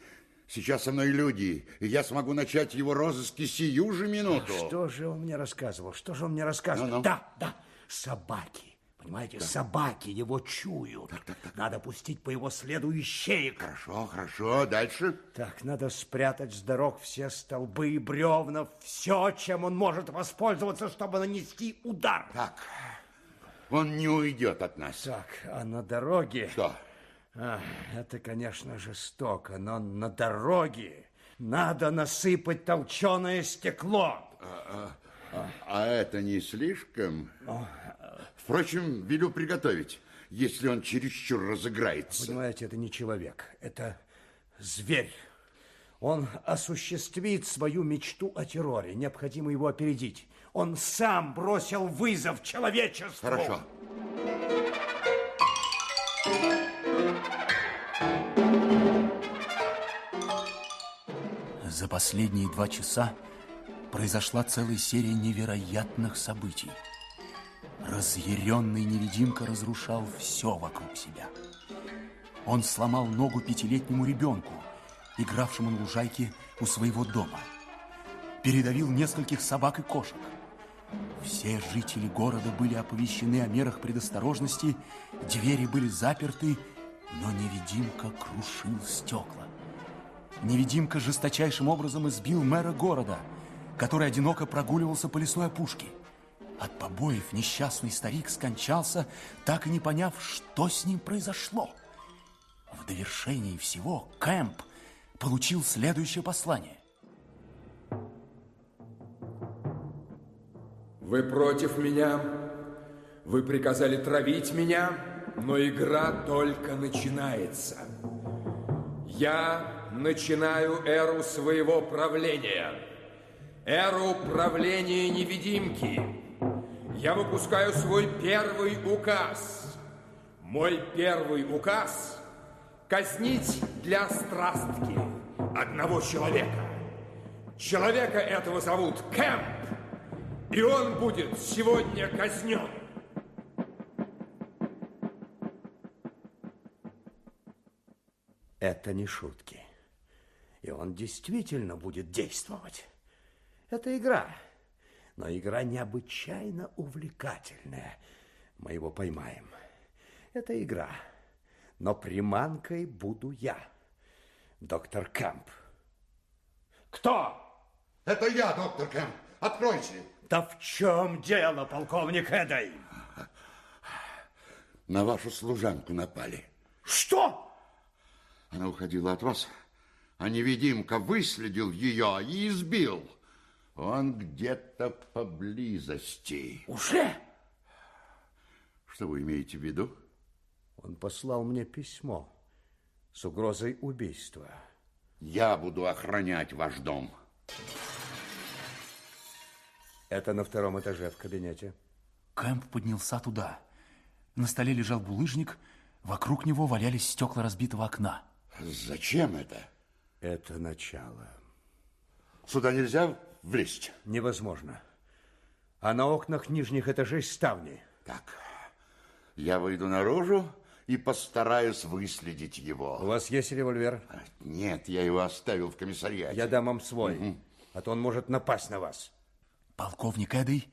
Сейчас со мной люди, и я смогу начать его розыски сию же минуту. Что же он мне рассказывал? Что же он мне рассказывал? Ну-ну. Да, да, собаки. Понимаете, собаки его чуют. Надо пустить по его следу ищеек. Хорошо, хорошо. Дальше? Так, надо спрятать с дорог все столбы и бревна, все, чем он может воспользоваться, чтобы нанести удар. Так, он не уйдет от нас. Так, а на дороге... Что? А, это, конечно, жестоко, но на дороге надо насыпать толченое стекло. А, а- а это не слишком? Впрочем, велю приготовить, если он чересчур разыграется. Понимаете, это не человек, это зверь. Он осуществит свою мечту о терроре. Необходимо его опередить. Он сам бросил вызов человечеству. Хорошо. За последние два часа произошла целая серия невероятных событий. Разъяренный невидимка разрушал все вокруг себя. Он сломал ногу пятилетнему ребенку, игравшему на лужайке у своего дома. Передавил нескольких собак и кошек. Все жители города были оповещены о мерах предосторожности, двери были заперты, но невидимка крушил стекла. Невидимка жесточайшим образом избил мэра города, который одиноко прогуливался по лесной опушке. От побоев несчастный старик скончался, так и не поняв, что с ним произошло. В довершении всего Кэмп получил следующее послание. Вы против меня, вы приказали травить меня, но игра только начинается. Я начинаю эру своего правления. Эру правления невидимки. Я выпускаю свой первый указ. Мой первый указ – казнить для страстки одного человека. Человека этого зовут Кэмп, и он будет сегодня казнен. Это не шутки. И он действительно будет действовать. Это игра. Но игра необычайно увлекательная. Мы его поймаем. Это игра. Но приманкой буду я. Доктор Кэмп. Кто? Это я, доктор Кэмп. Откройте. Да в чем дело, полковник Эдой? На вашу служанку напали. Что? Она уходила от вас, а невидимка выследил ее и избил. Он где-то поблизости. Уже? Что вы имеете в виду? Он послал мне письмо с угрозой убийства. Я буду охранять ваш дом. Это на втором этаже в кабинете. Кэмп поднялся туда. На столе лежал булыжник, вокруг него валялись стекла разбитого окна. Зачем это? Это начало. Сюда нельзя влезть? Невозможно. А на окнах нижних этажей ставни. Так, я выйду наружу и постараюсь выследить его. У вас есть револьвер? Нет, я его оставил в комиссариате. Я дам вам свой, угу. а то он может напасть на вас. Полковник Эдой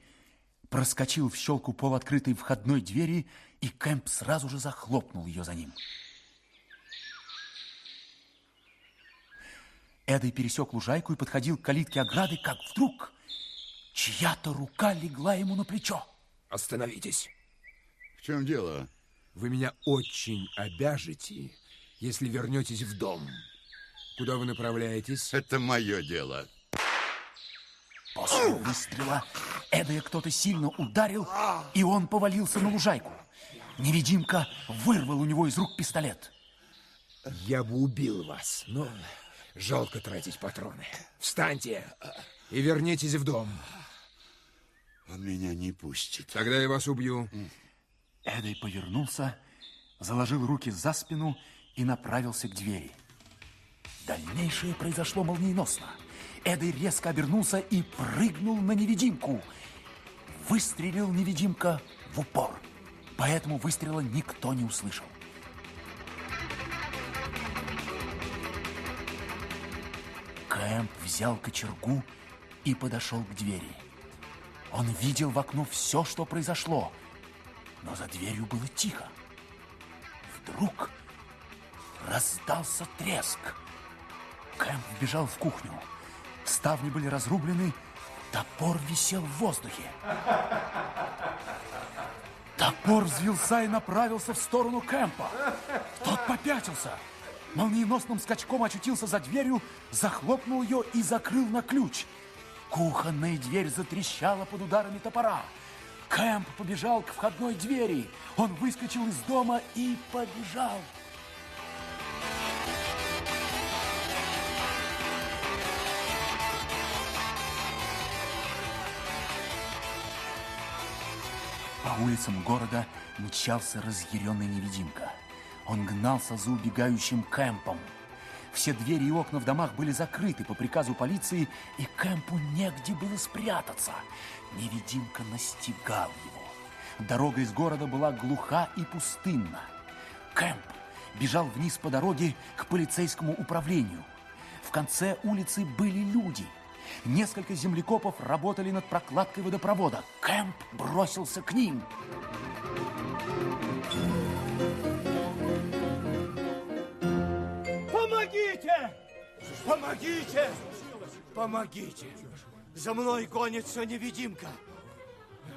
проскочил в щелку полуоткрытой входной двери, и Кэмп сразу же захлопнул ее за ним. Эдой пересек лужайку и подходил к калитке ограды, как вдруг чья-то рука легла ему на плечо. Остановитесь. В чем дело? Вы меня очень обяжете, если вернетесь в дом. Куда вы направляетесь? Это мое дело. После выстрела Эдая кто-то сильно ударил, и он повалился на лужайку. Невидимка вырвал у него из рук пистолет. Я бы убил вас, но жалко тратить патроны. Встаньте и вернитесь в дом. Он меня не пустит. Тогда я вас убью. Эдой повернулся, заложил руки за спину и направился к двери. Дальнейшее произошло молниеносно. Эдой резко обернулся и прыгнул на невидимку. Выстрелил невидимка в упор. Поэтому выстрела никто не услышал. Кэмп взял кочергу и подошел к двери. Он видел в окно все, что произошло, но за дверью было тихо. Вдруг раздался треск. Кэмп бежал в кухню. Ставни были разрублены, топор висел в воздухе. Топор взвился и направился в сторону Кэмпа. Тот попятился. Молниеносным скачком очутился за дверью, захлопнул ее и закрыл на ключ. Кухонная дверь затрещала под ударами топора. Кэмп побежал к входной двери. Он выскочил из дома и побежал. По улицам города мчался разъяренный невидимка. Он гнался за убегающим Кэмпом. Все двери и окна в домах были закрыты по приказу полиции, и Кэмпу негде было спрятаться. Невидимка настигал его. Дорога из города была глуха и пустынна. Кэмп бежал вниз по дороге к полицейскому управлению. В конце улицы были люди – Несколько землекопов работали над прокладкой водопровода. Кэмп бросился к ним. Помогите! Помогите! Помогите! За мной гонится невидимка.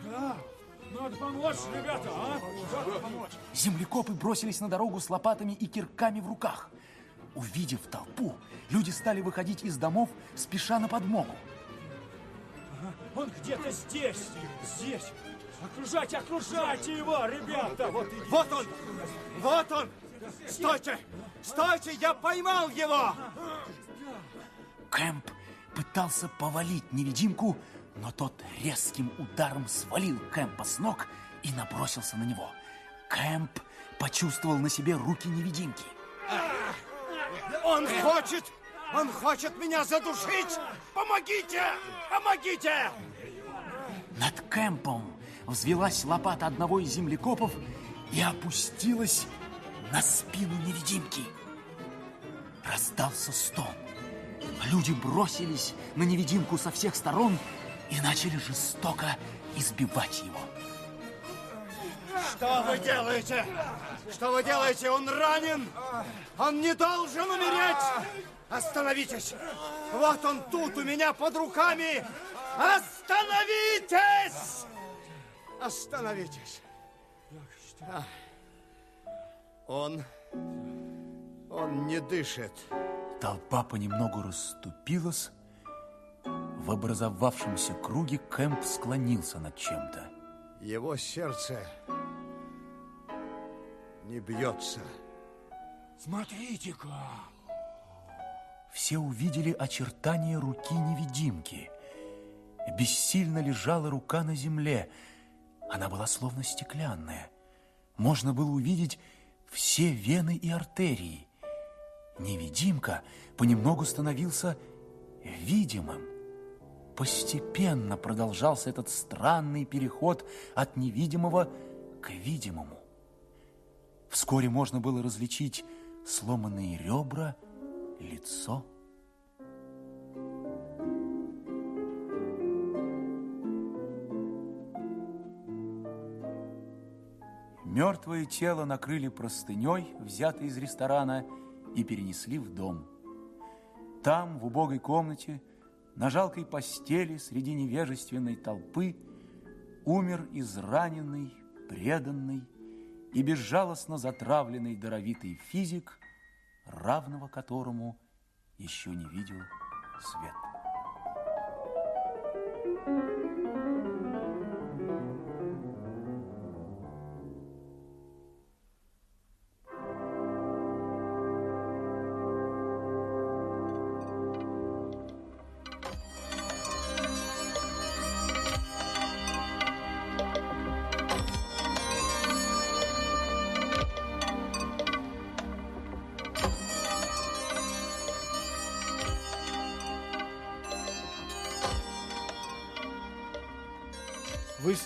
Да, надо помочь, ребята, а? Надо помочь. Землекопы бросились на дорогу с лопатами и кирками в руках. Увидев толпу, люди стали выходить из домов, спеша на подмогу. Он где-то здесь, здесь. Окружайте, окружайте его, ребята. Вот, вот он, вот он. Стойте, стойте, я поймал его. Кэмп пытался повалить невидимку, но тот резким ударом свалил Кэмпа с ног и набросился на него. Кэмп почувствовал на себе руки невидимки. Он хочет, он хочет меня задушить! Помогите! Помогите! Над Кэмпом взвелась лопата одного из землекопов и опустилась на спину невидимки. раздался стон. Люди бросились на невидимку со всех сторон и начали жестоко избивать его. Что вы делаете? Что вы делаете? Он ранен! Он не должен умереть! Остановитесь! Вот он тут у меня под руками! Остановитесь! Остановитесь! А. Он... Он не дышит. Толпа понемногу расступилась. В образовавшемся круге Кэмп склонился над чем-то. Его сердце не бьется. Смотрите-ка! Все увидели очертания руки невидимки. Бессильно лежала рука на земле. Она была словно стеклянная. Можно было увидеть все вены и артерии. Невидимка понемногу становился видимым. Постепенно продолжался этот странный переход от невидимого к видимому. Вскоре можно было различить сломанные ребра, лицо. Мертвое тело накрыли простыней, взятой из ресторана, и перенесли в дом. Там, в убогой комнате, на жалкой постели среди невежественной толпы умер израненный, преданный и безжалостно затравленный даровитый физик, равного которому еще не видел свет.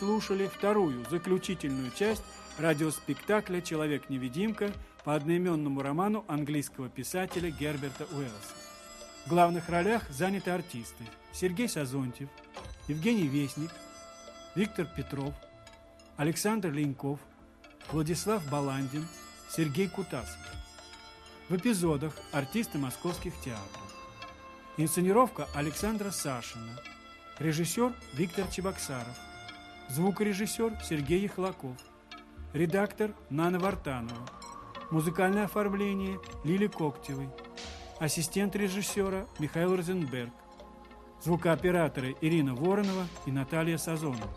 Слушали вторую, заключительную часть радиоспектакля «Человек-невидимка» по одноименному роману английского писателя Герберта Уэллса. В главных ролях заняты артисты Сергей Сазонтьев, Евгений Вестник, Виктор Петров, Александр Леньков, Владислав Баландин, Сергей Кутасов. В эпизодах артисты московских театров. Инсценировка Александра Сашина. Режиссер Виктор Чебоксаров. Звукорежиссер Сергей Ехлаков. Редактор Нана Вартанова. Музыкальное оформление Лили Коктевой. Ассистент режиссера Михаил Розенберг. Звукооператоры Ирина Воронова и Наталья Сазонова.